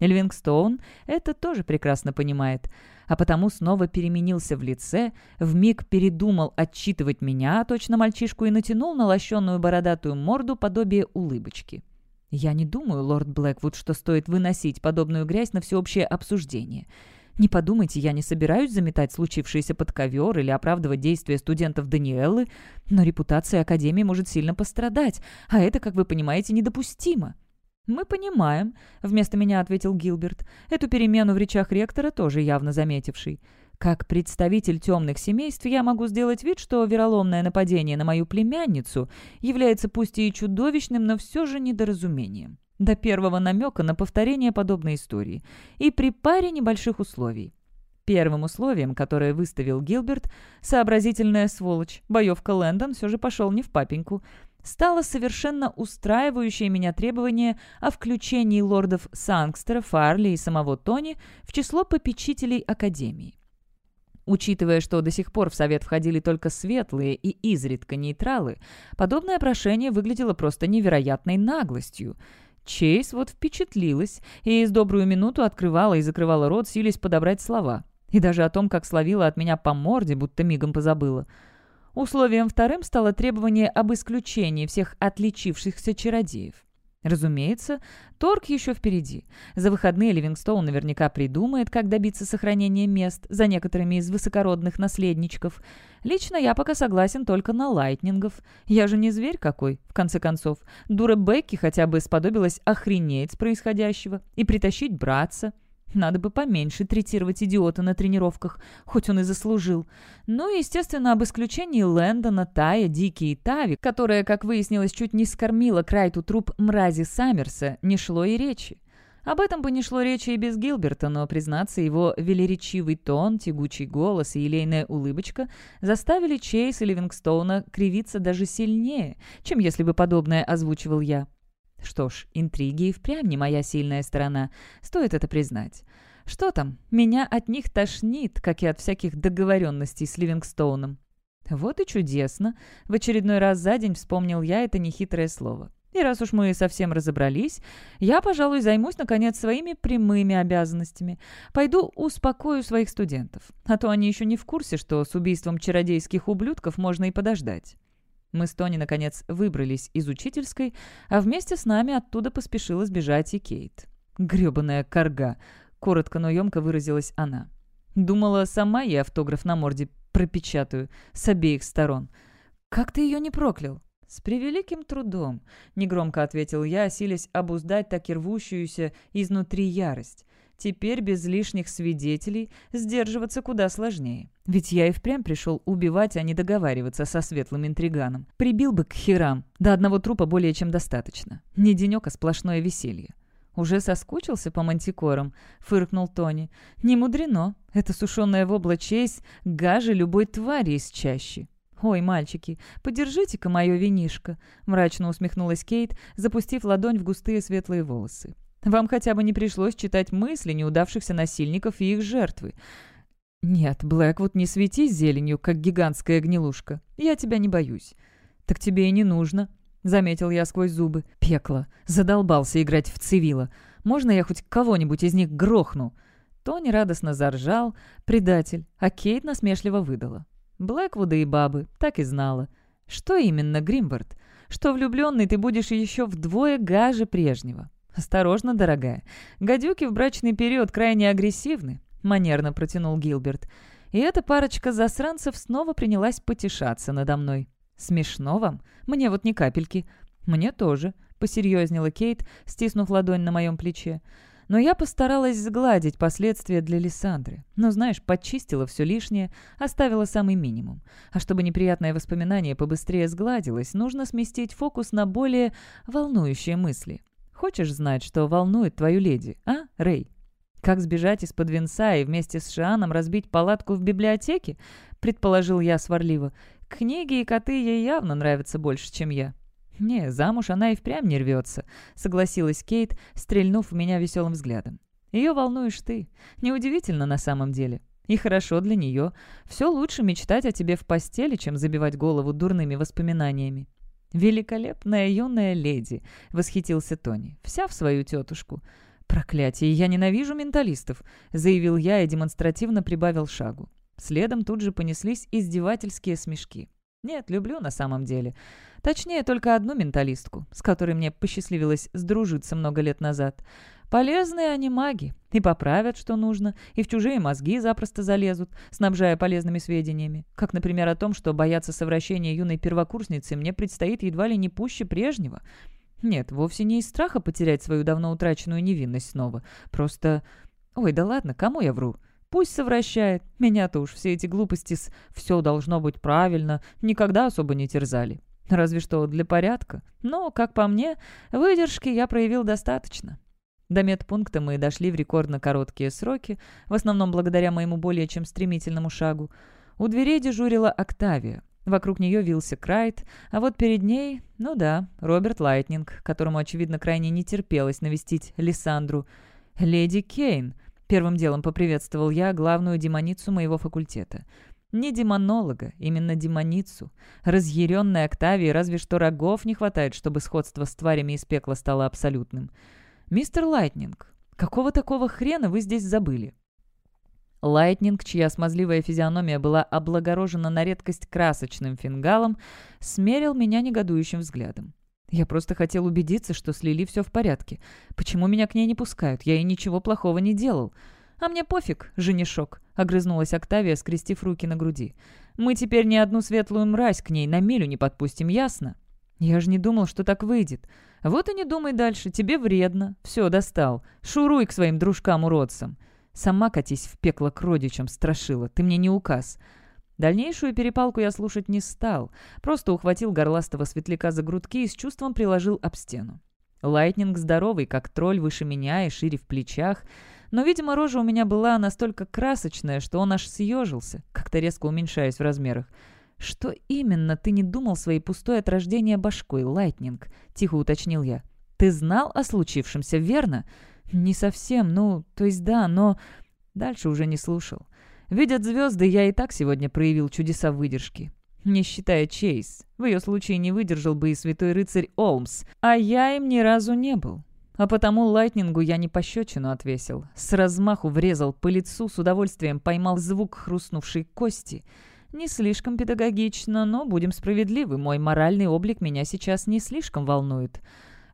Ливингстоун это тоже прекрасно понимает – а потому снова переменился в лице, вмиг передумал отчитывать меня, точно мальчишку, и натянул на лощенную бородатую морду подобие улыбочки. «Я не думаю, лорд Блэквуд, что стоит выносить подобную грязь на всеобщее обсуждение. Не подумайте, я не собираюсь заметать случившееся под ковер или оправдывать действия студентов Даниэллы, но репутация Академии может сильно пострадать, а это, как вы понимаете, недопустимо». «Мы понимаем», — вместо меня ответил Гилберт, эту перемену в речах ректора тоже явно заметивший. «Как представитель темных семейств я могу сделать вид, что вероломное нападение на мою племянницу является пусть и чудовищным, но все же недоразумением. До первого намека на повторение подобной истории. И при паре небольших условий. Первым условием, которое выставил Гилберт, сообразительная сволочь, боевка Лэндон все же пошел не в папеньку — стало совершенно устраивающее меня требование о включении лордов Сангстера, Фарли и самого Тони в число попечителей Академии. Учитывая, что до сих пор в Совет входили только светлые и изредка нейтралы, подобное прошение выглядело просто невероятной наглостью. Чейз вот впечатлилась и из добрую минуту открывала и закрывала рот, силясь подобрать слова. И даже о том, как словила от меня по морде, будто мигом позабыла – Условием вторым стало требование об исключении всех отличившихся чародеев. Разумеется, торг еще впереди. За выходные Ливингстоун наверняка придумает, как добиться сохранения мест за некоторыми из высокородных наследничков. Лично я пока согласен только на лайтнингов. Я же не зверь какой, в конце концов. Дура Бекки хотя бы сподобилась охренеть с происходящего и притащить братца. Надо бы поменьше третировать идиота на тренировках, хоть он и заслужил. Ну и, естественно, об исключении Лэндона, Тая, Дики и Тави, которая, как выяснилось, чуть не скормила Крайту труп мрази Саммерса, не шло и речи. Об этом бы не шло речи и без Гилберта, но, признаться, его велеречивый тон, тягучий голос и елейная улыбочка заставили Чейз и Ливингстоуна кривиться даже сильнее, чем если бы подобное озвучивал я. Что ж, интриги и впрямь не моя сильная сторона, стоит это признать. Что там, меня от них тошнит, как и от всяких договоренностей с Ливингстоуном. Вот и чудесно. В очередной раз за день вспомнил я это нехитрое слово. И раз уж мы совсем разобрались, я, пожалуй, займусь, наконец, своими прямыми обязанностями. Пойду успокою своих студентов. А то они еще не в курсе, что с убийством чародейских ублюдков можно и подождать. Мы с Тони, наконец, выбрались из учительской, а вместе с нами оттуда поспешила сбежать и Кейт. «Грёбаная корга!» — коротко, но емко выразилась она. «Думала, сама ей автограф на морде пропечатаю с обеих сторон. Как ты ее не проклял?» «С превеликим трудом», — негромко ответил я, силясь обуздать так и рвущуюся изнутри ярость. Теперь без лишних свидетелей сдерживаться куда сложнее. Ведь я и впрямь пришел убивать, а не договариваться со светлым интриганом. Прибил бы к херам. До одного трупа более чем достаточно. Не денек, а сплошное веселье. «Уже соскучился по мантикорам?» — фыркнул Тони. «Не мудрено. Это сушеная вобла честь гаже любой твари из чащи». «Ой, мальчики, подержите-ка мое винишко», — мрачно усмехнулась Кейт, запустив ладонь в густые светлые волосы. Вам хотя бы не пришлось читать мысли неудавшихся насильников и их жертвы. Нет, Блэквуд, не свети зеленью, как гигантская гнилушка. Я тебя не боюсь. Так тебе и не нужно, — заметил я сквозь зубы. Пекло. Задолбался играть в цивила. Можно я хоть кого-нибудь из них грохну?» Тони радостно заржал, предатель, а Кейт насмешливо выдала. Блэквуда и бабы, так и знала. Что именно, Гримберт? Что влюбленный ты будешь еще вдвое гаже прежнего. «Осторожно, дорогая. Гадюки в брачный период крайне агрессивны», — манерно протянул Гилберт. И эта парочка засранцев снова принялась потешаться надо мной. «Смешно вам? Мне вот ни капельки». «Мне тоже», — посерьезнела Кейт, стиснув ладонь на моем плече. Но я постаралась сгладить последствия для Лиссандры. Но, знаешь, подчистила все лишнее, оставила самый минимум. А чтобы неприятное воспоминание побыстрее сгладилось, нужно сместить фокус на более волнующие мысли. Хочешь знать, что волнует твою леди, а, Рэй? Как сбежать из-под венца и вместе с Шианом разбить палатку в библиотеке? Предположил я сварливо. Книги и коты ей явно нравятся больше, чем я. «Не, замуж она и впрямь не рвется», — согласилась Кейт, стрельнув в меня веселым взглядом. «Ее волнуешь ты. Неудивительно на самом деле. И хорошо для нее. Все лучше мечтать о тебе в постели, чем забивать голову дурными воспоминаниями. «Великолепная юная леди!» — восхитился Тони. «Вся в свою тетушку». «Проклятие, я ненавижу менталистов!» — заявил я и демонстративно прибавил шагу. Следом тут же понеслись издевательские смешки. Нет, люблю на самом деле. Точнее, только одну менталистку, с которой мне посчастливилось сдружиться много лет назад. Полезные они маги. И поправят, что нужно, и в чужие мозги запросто залезут, снабжая полезными сведениями. Как, например, о том, что бояться совращения юной первокурсницы мне предстоит едва ли не пуще прежнего. Нет, вовсе не из страха потерять свою давно утраченную невинность снова. Просто... Ой, да ладно, кому я вру? Пусть совращает. Меня-то уж все эти глупости с «все должно быть правильно» никогда особо не терзали. Разве что для порядка. Но, как по мне, выдержки я проявил достаточно. До медпункта мы дошли в рекордно короткие сроки, в основном благодаря моему более чем стремительному шагу. У дверей дежурила Октавия. Вокруг нее вился Крайт, а вот перед ней, ну да, Роберт Лайтнинг, которому, очевидно, крайне не терпелось навестить Лиссандру. «Леди Кейн», Первым делом поприветствовал я главную демоницу моего факультета. Не демонолога, именно демоницу. Разъяренной Октавии разве что рогов не хватает, чтобы сходство с тварями из пекла стало абсолютным. «Мистер Лайтнинг, какого такого хрена вы здесь забыли?» Лайтнинг, чья смазливая физиономия была облагорожена на редкость красочным фингалом, смерил меня негодующим взглядом. Я просто хотел убедиться, что с Лили все в порядке. Почему меня к ней не пускают? Я ей ничего плохого не делал. А мне пофиг, женишок, — огрызнулась Октавия, скрестив руки на груди. Мы теперь ни одну светлую мразь к ней на милю не подпустим, ясно? Я же не думал, что так выйдет. Вот и не думай дальше, тебе вредно. Все, достал. Шуруй к своим дружкам-уродцам. Сама катись в пекло к родичам, страшила. Ты мне не указ. Дальнейшую перепалку я слушать не стал, просто ухватил горластого светляка за грудки и с чувством приложил об стену. Лайтнинг здоровый, как тролль выше меня и шире в плечах, но, видимо, рожа у меня была настолько красочная, что он аж съежился, как-то резко уменьшаясь в размерах. «Что именно ты не думал своей пустой от рождения башкой, Лайтнинг?» — тихо уточнил я. «Ты знал о случившемся, верно?» «Не совсем, ну, то есть да, но...» Дальше уже не слушал. Видят звезды, я и так сегодня проявил чудеса выдержки. Не считая Чейз. В ее случае не выдержал бы и святой рыцарь Олмс, а я им ни разу не был. А потому Лайтнингу я не пощечину отвесил. С размаху врезал по лицу, с удовольствием поймал звук хрустнувшей кости. Не слишком педагогично, но, будем справедливы, мой моральный облик меня сейчас не слишком волнует.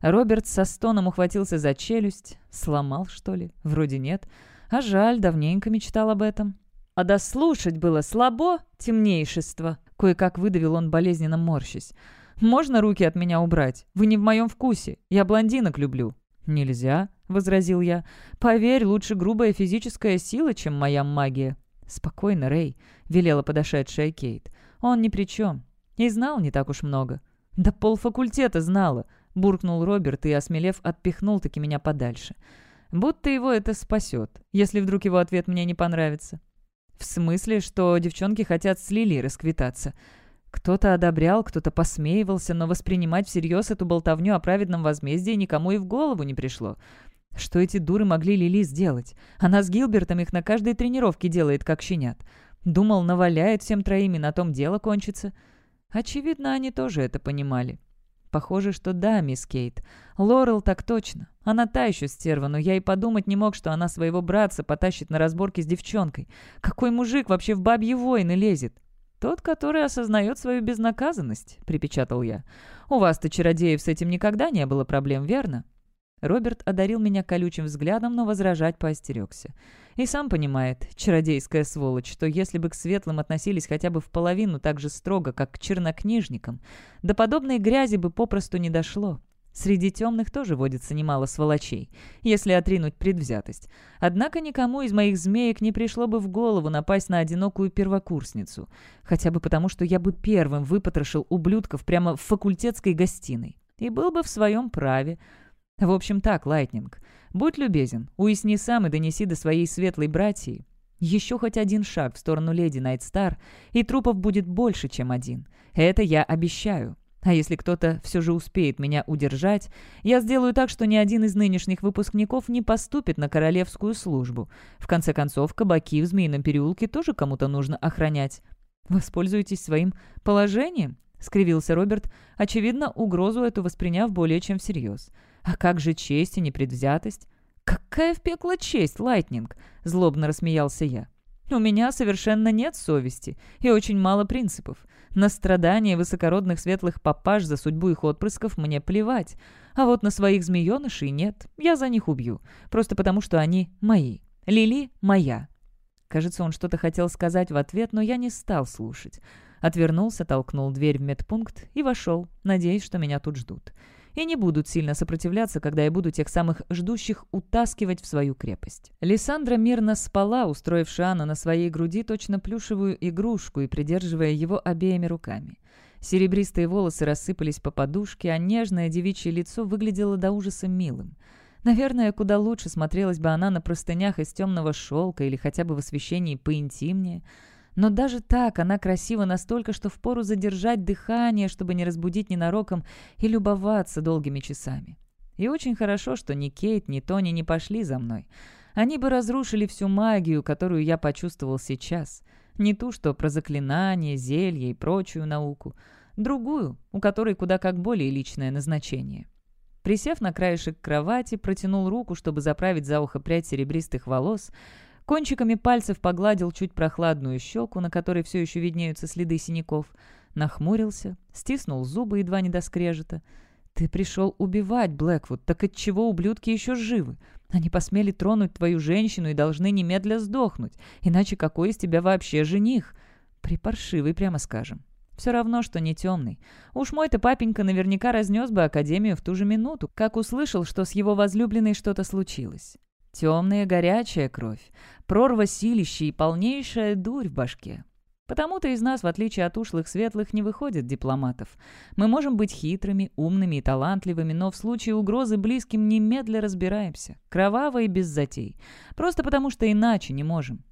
Роберт со стоном ухватился за челюсть. Сломал, что ли? Вроде нет. А жаль, давненько мечтал об этом. А дослушать было слабо, темнейшество. Кое-как выдавил он, болезненно морщись. «Можно руки от меня убрать? Вы не в моем вкусе. Я блондинок люблю». «Нельзя», — возразил я. «Поверь, лучше грубая физическая сила, чем моя магия». «Спокойно, Рэй», — велела подошедшая Кейт. «Он ни при чем. И знал не так уж много». «Да полфакультета знала», — буркнул Роберт и, осмелев, отпихнул-таки меня подальше. «Будто его это спасет, если вдруг его ответ мне не понравится». В смысле, что девчонки хотят с Лили расквитаться. Кто-то одобрял, кто-то посмеивался, но воспринимать всерьез эту болтовню о праведном возмездии никому и в голову не пришло. Что эти дуры могли Лили сделать? Она с Гилбертом их на каждой тренировке делает, как щенят. Думал, наваляет всем троим, и на том дело кончится. Очевидно, они тоже это понимали. Похоже, что да, мисс Кейт. Лорел так точно. Она та еще стерва, но я и подумать не мог, что она своего братца потащит на разборки с девчонкой. Какой мужик вообще в бабьи войны лезет? «Тот, который осознает свою безнаказанность», — припечатал я. «У вас-то, чародеев, с этим никогда не было проблем, верно?» Роберт одарил меня колючим взглядом, но возражать поостерегся. И сам понимает, чародейская сволочь, что если бы к светлым относились хотя бы в половину так же строго, как к чернокнижникам, до подобной грязи бы попросту не дошло. Среди темных тоже водится немало сволочей, если отринуть предвзятость. Однако никому из моих змеек не пришло бы в голову напасть на одинокую первокурсницу, хотя бы потому, что я бы первым выпотрошил ублюдков прямо в факультетской гостиной. И был бы в своем праве – в общем так, Лайтнинг, будь любезен, уясни сам и донеси до своей светлой братьи. Еще хоть один шаг в сторону леди Найтстар, и трупов будет больше, чем один. Это я обещаю. А если кто-то все же успеет меня удержать, я сделаю так, что ни один из нынешних выпускников не поступит на королевскую службу. В конце концов, кабаки в Змеином переулке тоже кому-то нужно охранять. Воспользуйтесь своим положением, — скривился Роберт, очевидно, угрозу эту восприняв более чем всерьез. «А как же честь и непредвзятость?» «Какая в пекло честь, Лайтнинг!» — злобно рассмеялся я. У меня совершенно нет совести и очень мало принципов. На страдания высокородных светлых папаш за судьбу их отпрысков мне плевать. А вот на своих змеенышей нет. Я за них убью. Просто потому, что они мои. Лили моя. Кажется, он что-то хотел сказать в ответ, но я не стал слушать. Отвернулся, толкнул дверь в медпункт и вошел, надеясь, что меня тут ждут и не будут сильно сопротивляться, когда я буду тех самых ждущих утаскивать в свою крепость. Лиссандра мирно спала, устроив Шиана на своей груди точно плюшевую игрушку и придерживая его обеими руками. Серебристые волосы рассыпались по подушке, а нежное девичье лицо выглядело до ужаса милым. Наверное, куда лучше смотрелась бы она на простынях из темного шелка или хотя бы в освещении поинтимнее – но даже так она красива настолько, что впору задержать дыхание, чтобы не разбудить ненароком, и любоваться долгими часами. И очень хорошо, что ни Кейт, ни Тони не пошли за мной. Они бы разрушили всю магию, которую я почувствовал сейчас. Не ту, что про заклинания, зелья и прочую науку. Другую, у которой куда как более личное назначение. Присев на краешек кровати, протянул руку, чтобы заправить за ухо прядь серебристых волос, Кончиками пальцев погладил чуть прохладную щеку, на которой все еще виднеются следы синяков. Нахмурился, стиснул зубы, едва не до скрежета. «Ты пришел убивать, Блэквуд, так отчего ублюдки еще живы? Они посмели тронуть твою женщину и должны немедля сдохнуть, иначе какой из тебя вообще жених? Припаршивый, прямо скажем. Все равно, что не темный. Уж мой-то папенька наверняка разнес бы Академию в ту же минуту, как услышал, что с его возлюбленной что-то случилось. Темная горячая кровь, прорва силища и полнейшая дурь в башке. Потому-то из нас, в отличие от ушлых светлых, не выходит дипломатов. Мы можем быть хитрыми, умными и талантливыми, но в случае угрозы близким немедля разбираемся. Кроваво и без затей. Просто потому, что иначе не можем.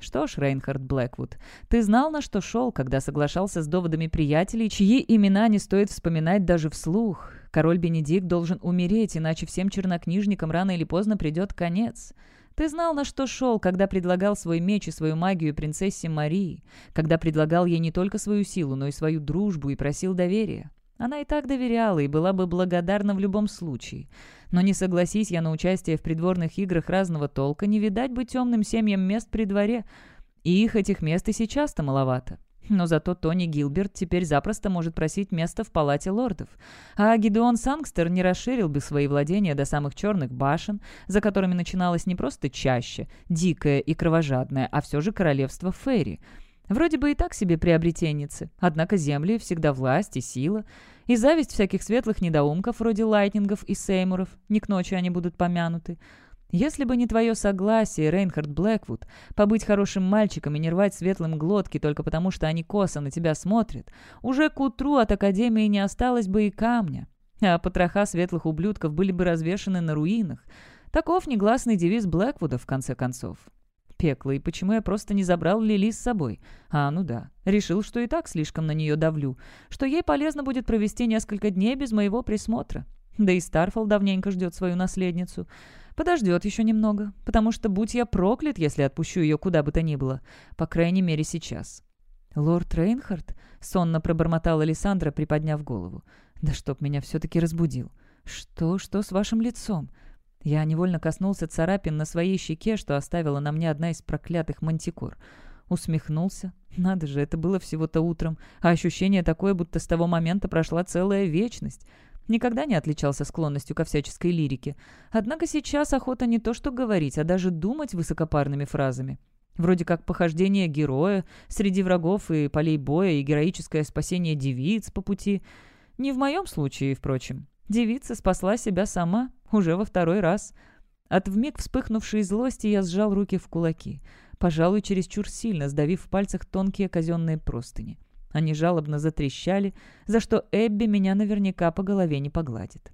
Что ж, Рейнхард Блэквуд, ты знал, на что шел, когда соглашался с доводами приятелей, чьи имена не стоит вспоминать даже вслух. Король Бенедикт должен умереть, иначе всем чернокнижникам рано или поздно придет конец. Ты знал, на что шел, когда предлагал свой меч и свою магию принцессе Марии, когда предлагал ей не только свою силу, но и свою дружбу и просил доверия. Она и так доверяла и была бы благодарна в любом случае. Но не согласись я на участие в придворных играх разного толка, не видать бы темным семьям мест при дворе. И их этих мест и сейчас-то маловато. Но зато Тони Гилберт теперь запросто может просить место в палате лордов. А Гидеон Сангстер не расширил бы свои владения до самых черных башен, за которыми начиналось не просто чаще, дикое и кровожадное, а все же королевство Ферри. Вроде бы и так себе приобретенницы, однако земли всегда власть и сила, и зависть всяких светлых недоумков вроде Лайтнингов и Сеймуров, не к ночи они будут помянуты. Если бы не твое согласие, Рейнхард Блэквуд, побыть хорошим мальчиком и не рвать светлым глотки только потому, что они косо на тебя смотрят, уже к утру от Академии не осталось бы и камня, а потроха светлых ублюдков были бы развешаны на руинах. Таков негласный девиз Блэквуда, в конце концов. Пекло, и почему я просто не забрал Лили с собой? А, ну да, решил, что и так слишком на нее давлю, что ей полезно будет провести несколько дней без моего присмотра. Да и Старфол давненько ждет свою наследницу. Подождет еще немного, потому что будь я проклят, если отпущу ее куда бы то ни было. По крайней мере, сейчас. «Лорд Рейнхард?» — сонно пробормотала Александра, приподняв голову. «Да чтоб меня все-таки разбудил. Что, что с вашим лицом?» Я невольно коснулся царапин на своей щеке, что оставила на мне одна из проклятых мантикор. Усмехнулся. Надо же, это было всего-то утром, а ощущение такое, будто с того момента прошла целая вечность. Никогда не отличался склонностью ко всяческой лирике. Однако сейчас охота не то что говорить, а даже думать высокопарными фразами. Вроде как похождение героя среди врагов и полей боя, и героическое спасение девиц по пути. Не в моем случае, впрочем. Девица спасла себя сама, уже во второй раз. От вмиг вспыхнувшей злости я сжал руки в кулаки, пожалуй, чересчур сильно сдавив в пальцах тонкие казенные простыни. Они жалобно затрещали, за что Эбби меня наверняка по голове не погладит.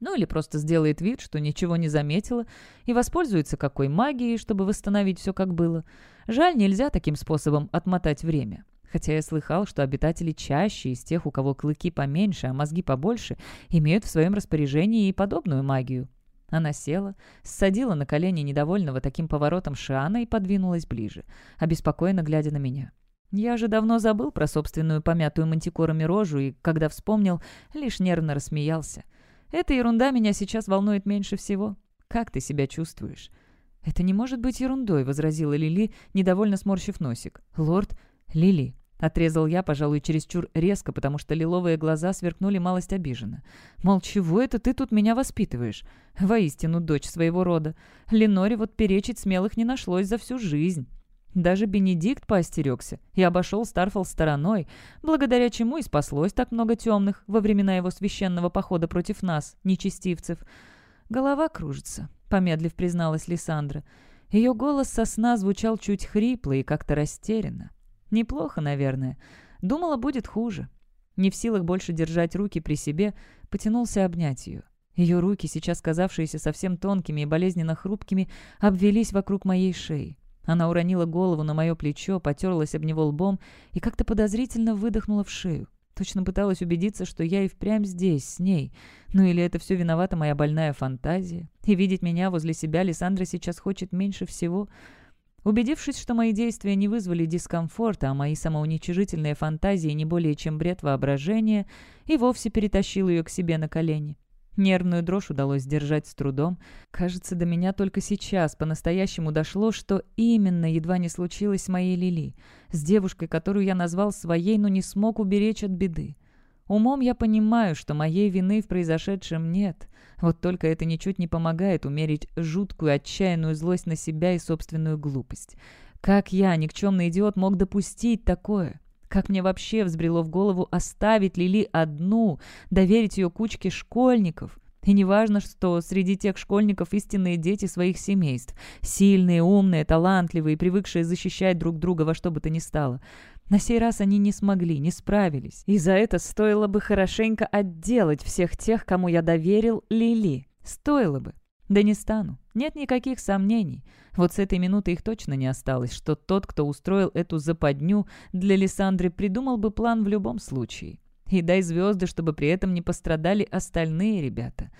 Ну или просто сделает вид, что ничего не заметила, и воспользуется какой магией, чтобы восстановить все как было. Жаль, нельзя таким способом отмотать время. Хотя я слыхал, что обитатели чаще из тех, у кого клыки поменьше, а мозги побольше, имеют в своем распоряжении и подобную магию. Она села, ссадила на колени недовольного таким поворотом Шиана и подвинулась ближе, обеспокоенно глядя на меня. Я же давно забыл про собственную помятую мантикорами рожу и, когда вспомнил, лишь нервно рассмеялся. Эта ерунда меня сейчас волнует меньше всего. Как ты себя чувствуешь? «Это не может быть ерундой», — возразила Лили, недовольно сморщив носик. «Лорд Лили». Отрезал я, пожалуй, чересчур резко, потому что лиловые глаза сверкнули малость обиженно. Мол, чего это ты тут меня воспитываешь? Воистину, дочь своего рода. Леноре вот перечить смелых не нашлось за всю жизнь. Даже Бенедикт поостерегся и обошел Старфол стороной, благодаря чему и спаслось так много темных во времена его священного похода против нас, нечестивцев. Голова кружится, помедлив призналась Лиссандра. Ее голос со сна звучал чуть хрипло и как-то растерянно. Неплохо, наверное. Думала, будет хуже. Не в силах больше держать руки при себе, потянулся обнять ее. Ее руки, сейчас казавшиеся совсем тонкими и болезненно хрупкими, обвелись вокруг моей шеи. Она уронила голову на мое плечо, потерлась об него лбом и как-то подозрительно выдохнула в шею. Точно пыталась убедиться, что я и впрямь здесь, с ней. Ну или это все виновата моя больная фантазия. И видеть меня возле себя Лиссандра сейчас хочет меньше всего. Убедившись, что мои действия не вызвали дискомфорта, а мои самоуничижительные фантазии не более чем бред воображения, и вовсе перетащил ее к себе на колени. Нервную дрожь удалось сдержать с трудом. Кажется, до меня только сейчас по-настоящему дошло, что именно едва не случилось с моей Лили, с девушкой, которую я назвал своей, но не смог уберечь от беды. Умом я понимаю, что моей вины в произошедшем нет. Вот только это ничуть не помогает умерить жуткую, отчаянную злость на себя и собственную глупость. Как я, никчемный идиот, мог допустить такое? Как мне вообще взбрело в голову оставить Лили одну, доверить ее кучке школьников? И неважно, что среди тех школьников истинные дети своих семейств. Сильные, умные, талантливые, привыкшие защищать друг друга во что бы то ни стало. На сей раз они не смогли, не справились. И за это стоило бы хорошенько отделать всех тех, кому я доверил Лили. Стоило бы. Да не стану. Нет никаких сомнений. Вот с этой минуты их точно не осталось, что тот, кто устроил эту западню, для Лиссандры придумал бы план в любом случае. И дай звезды, чтобы при этом не пострадали остальные ребята.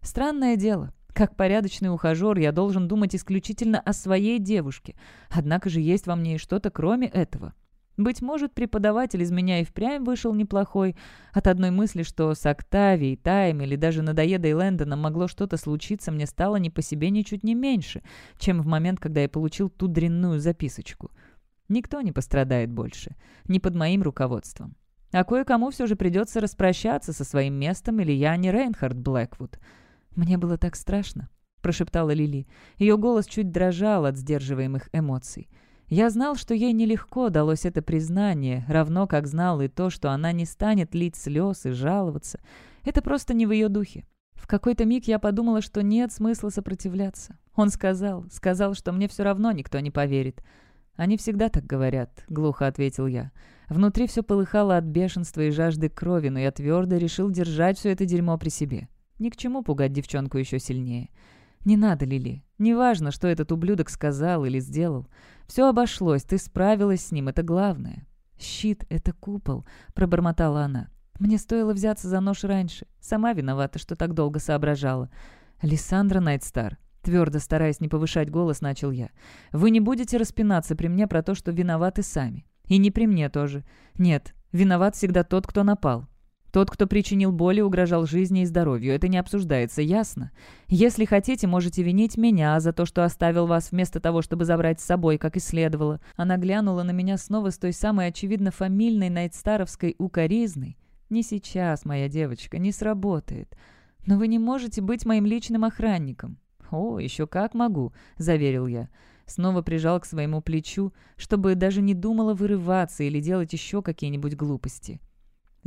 Странное дело. Как порядочный ухажер, я должен думать исключительно о своей девушке. Однако же есть во мне и что-то кроме этого. Быть может, преподаватель из меня и впрямь вышел неплохой. От одной мысли, что с Октавией, Тайм или даже надоедой Лэндоном могло что-то случиться, мне стало не по себе ничуть не меньше, чем в момент, когда я получил ту дрянную записочку. Никто не пострадает больше. Не под моим руководством. А кое-кому все же придется распрощаться со своим местом, или я не Рейнхард Блэквуд. «Мне было так страшно», — прошептала Лили. Ее голос чуть дрожал от сдерживаемых эмоций. Я знал, что ей нелегко далось это признание, равно как знал и то, что она не станет лить слез и жаловаться. Это просто не в ее духе. В какой-то миг я подумала, что нет смысла сопротивляться. Он сказал, сказал, что мне все равно никто не поверит. «Они всегда так говорят», — глухо ответил я. Внутри все полыхало от бешенства и жажды крови, но я твердо решил держать все это дерьмо при себе. Ни к чему пугать девчонку еще сильнее. «Не надо, Лили. Неважно, что этот ублюдок сказал или сделал. Все обошлось, ты справилась с ним, это главное». «Щит — это купол», — пробормотала она. «Мне стоило взяться за нож раньше. Сама виновата, что так долго соображала». «Лиссандра Найтстар», твердо стараясь не повышать голос, начал я. «Вы не будете распинаться при мне про то, что виноваты сами. И не при мне тоже. Нет, виноват всегда тот, кто напал. Тот, кто причинил боль и угрожал жизни и здоровью, это не обсуждается, ясно? Если хотите, можете винить меня за то, что оставил вас вместо того, чтобы забрать с собой, как и следовало. Она глянула на меня снова с той самой, очевидно, фамильной Найтстаровской укоризной. Не сейчас, моя девочка, не сработает. Но вы не можете быть моим личным охранником. «О, еще как могу», — заверил я. Снова прижал к своему плечу, чтобы даже не думала вырываться или делать еще какие-нибудь глупости.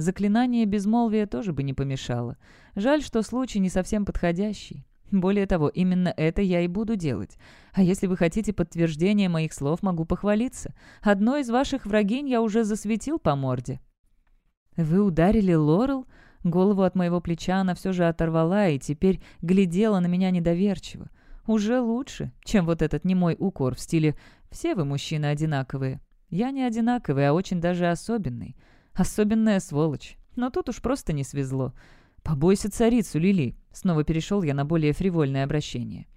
Заклинание безмолвия тоже бы не помешало. Жаль, что случай не совсем подходящий. Более того, именно это я и буду делать. А если вы хотите подтверждение моих слов, могу похвалиться. Одной из ваших врагинь я уже засветил по морде». «Вы ударили Лорел?» Голову от моего плеча она все же оторвала и теперь глядела на меня недоверчиво. Уже лучше, чем вот этот немой укор в стиле «все вы, мужчины, одинаковые». Я не одинаковый, а очень даже особенный. Особенная сволочь. Но тут уж просто не свезло. «Побойся царицу, Лили», — снова перешел я на более фривольное обращение.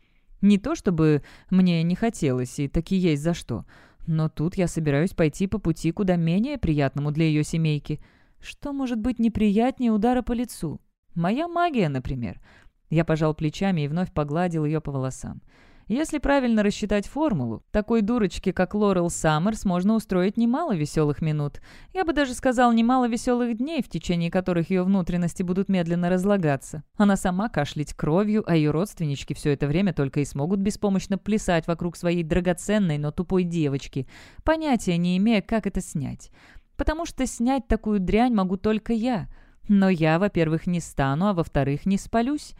Не то чтобы мне не хотелось, и таки есть за что. Но тут я собираюсь пойти по пути куда менее приятному для ее семейки. Что может быть неприятнее удара по лицу? Моя магия, например. Я пожал плечами и вновь погладил ее по волосам. Если правильно рассчитать формулу, такой дурочке, как Лорел Саммерс, можно устроить немало веселых минут. Я бы даже сказал, немало веселых дней, в течение которых ее внутренности будут медленно разлагаться. Она сама кашлять кровью, а ее родственнички все это время только и смогут беспомощно плясать вокруг своей драгоценной, но тупой девочки, понятия не имея, как это снять. Потому что снять такую дрянь могу только я. Но я, во-первых, не стану, а во-вторых, не спалюсь.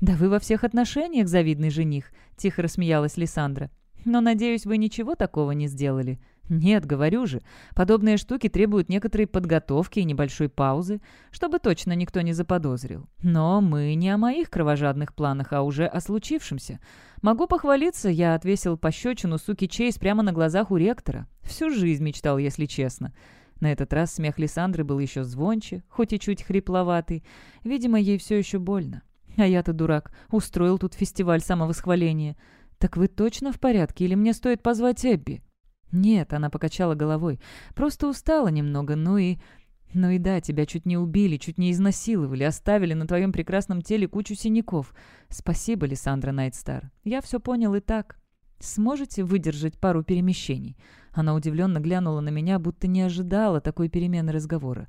«Да вы во всех отношениях завидный жених», — тихо рассмеялась Лиссандра. «Но, надеюсь, вы ничего такого не сделали». «Нет, говорю же, подобные штуки требуют некоторой подготовки и небольшой паузы, чтобы точно никто не заподозрил. Но мы не о моих кровожадных планах, а уже о случившемся. Могу похвалиться, я отвесил пощечину суки Чейз прямо на глазах у ректора. Всю жизнь мечтал, если честно». На этот раз смех Лиссандры был еще звонче, хоть и чуть хрипловатый. Видимо, ей все еще больно. А я-то дурак. Устроил тут фестиваль самовосхваления. Так вы точно в порядке или мне стоит позвать Эбби? Нет, она покачала головой. Просто устала немного, ну и... Ну и да, тебя чуть не убили, чуть не изнасиловали, оставили на твоем прекрасном теле кучу синяков. Спасибо, Лиссандра Найтстар. Я все понял и так. Сможете выдержать пару перемещений?» Она удивленно глянула на меня, будто не ожидала такой перемены разговора.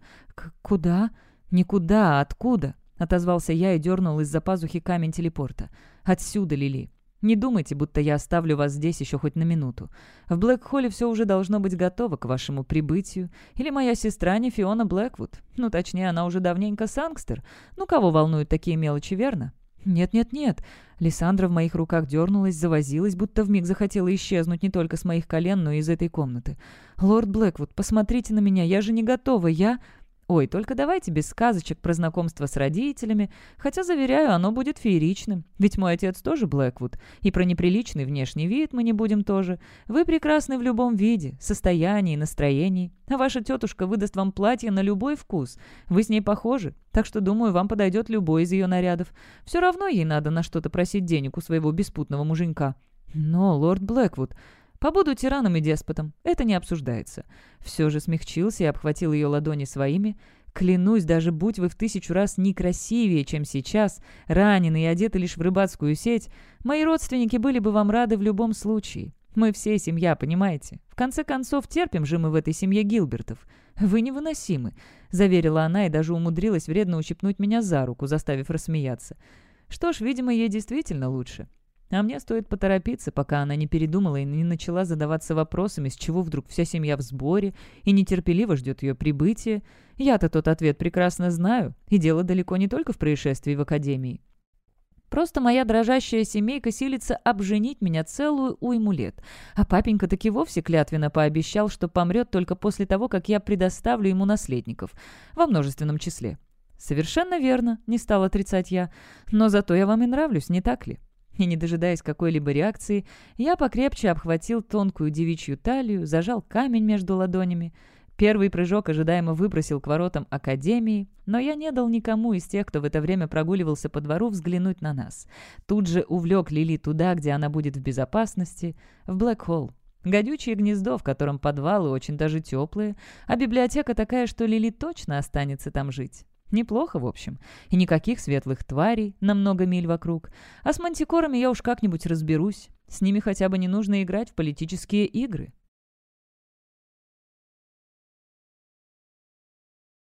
«Куда?» «Никуда, откуда?» — отозвался я и дернул из-за пазухи камень телепорта. «Отсюда, Лили. Не думайте, будто я оставлю вас здесь еще хоть на минуту. В Блэк-Холле все уже должно быть готово к вашему прибытию. Или моя сестра не Фиона Блэквуд. Ну, точнее, она уже давненько сангстер. Ну, кого волнуют такие мелочи, верно?» «Нет-нет-нет». Лиссандра в моих руках дернулась, завозилась, будто вмиг захотела исчезнуть не только с моих колен, но и из этой комнаты. «Лорд Блэквуд, посмотрите на меня, я же не готова, я...» Ой, только давайте без сказочек про знакомство с родителями, хотя, заверяю, оно будет фееричным, ведь мой отец тоже Блэквуд, и про неприличный внешний вид мы не будем тоже. Вы прекрасны в любом виде, состоянии, настроении, а ваша тетушка выдаст вам платье на любой вкус. Вы с ней похожи, так что, думаю, вам подойдет любой из ее нарядов. Все равно ей надо на что-то просить денег у своего беспутного муженька. Но, лорд Блэквуд, Побуду тираном и деспотом, это не обсуждается. Все же смягчился и обхватил ее ладони своими. Клянусь, даже будь вы в тысячу раз некрасивее, чем сейчас, ранены и одеты лишь в рыбацкую сеть, мои родственники были бы вам рады в любом случае. Мы все семья, понимаете? В конце концов, терпим же мы в этой семье Гилбертов. Вы невыносимы», — заверила она и даже умудрилась вредно ущипнуть меня за руку, заставив рассмеяться. «Что ж, видимо, ей действительно лучше. А мне стоит поторопиться, пока она не передумала и не начала задаваться вопросами, с чего вдруг вся семья в сборе и нетерпеливо ждет ее прибытия. Я-то тот ответ прекрасно знаю, и дело далеко не только в происшествии в академии. Просто моя дрожащая семейка силится обженить меня целую уйму лет. А папенька таки вовсе клятвенно пообещал, что помрет только после того, как я предоставлю ему наследников. Во множественном числе. «Совершенно верно», — не стал отрицать я. «Но зато я вам и нравлюсь, не так ли?» И, не дожидаясь какой-либо реакции, я покрепче обхватил тонкую девичью талию, зажал камень между ладонями. Первый прыжок ожидаемо выбросил к воротам Академии, но я не дал никому из тех, кто в это время прогуливался по двору, взглянуть на нас. Тут же увлек Лили туда, где она будет в безопасности, в Блэк-Холл. Гадючее гнездо, в котором подвалы очень даже теплые, а библиотека такая, что Лили точно останется там жить. Неплохо, в общем. И никаких светлых тварей на много миль вокруг. А с мантикорами я уж как-нибудь разберусь. С ними хотя бы не нужно играть в политические игры.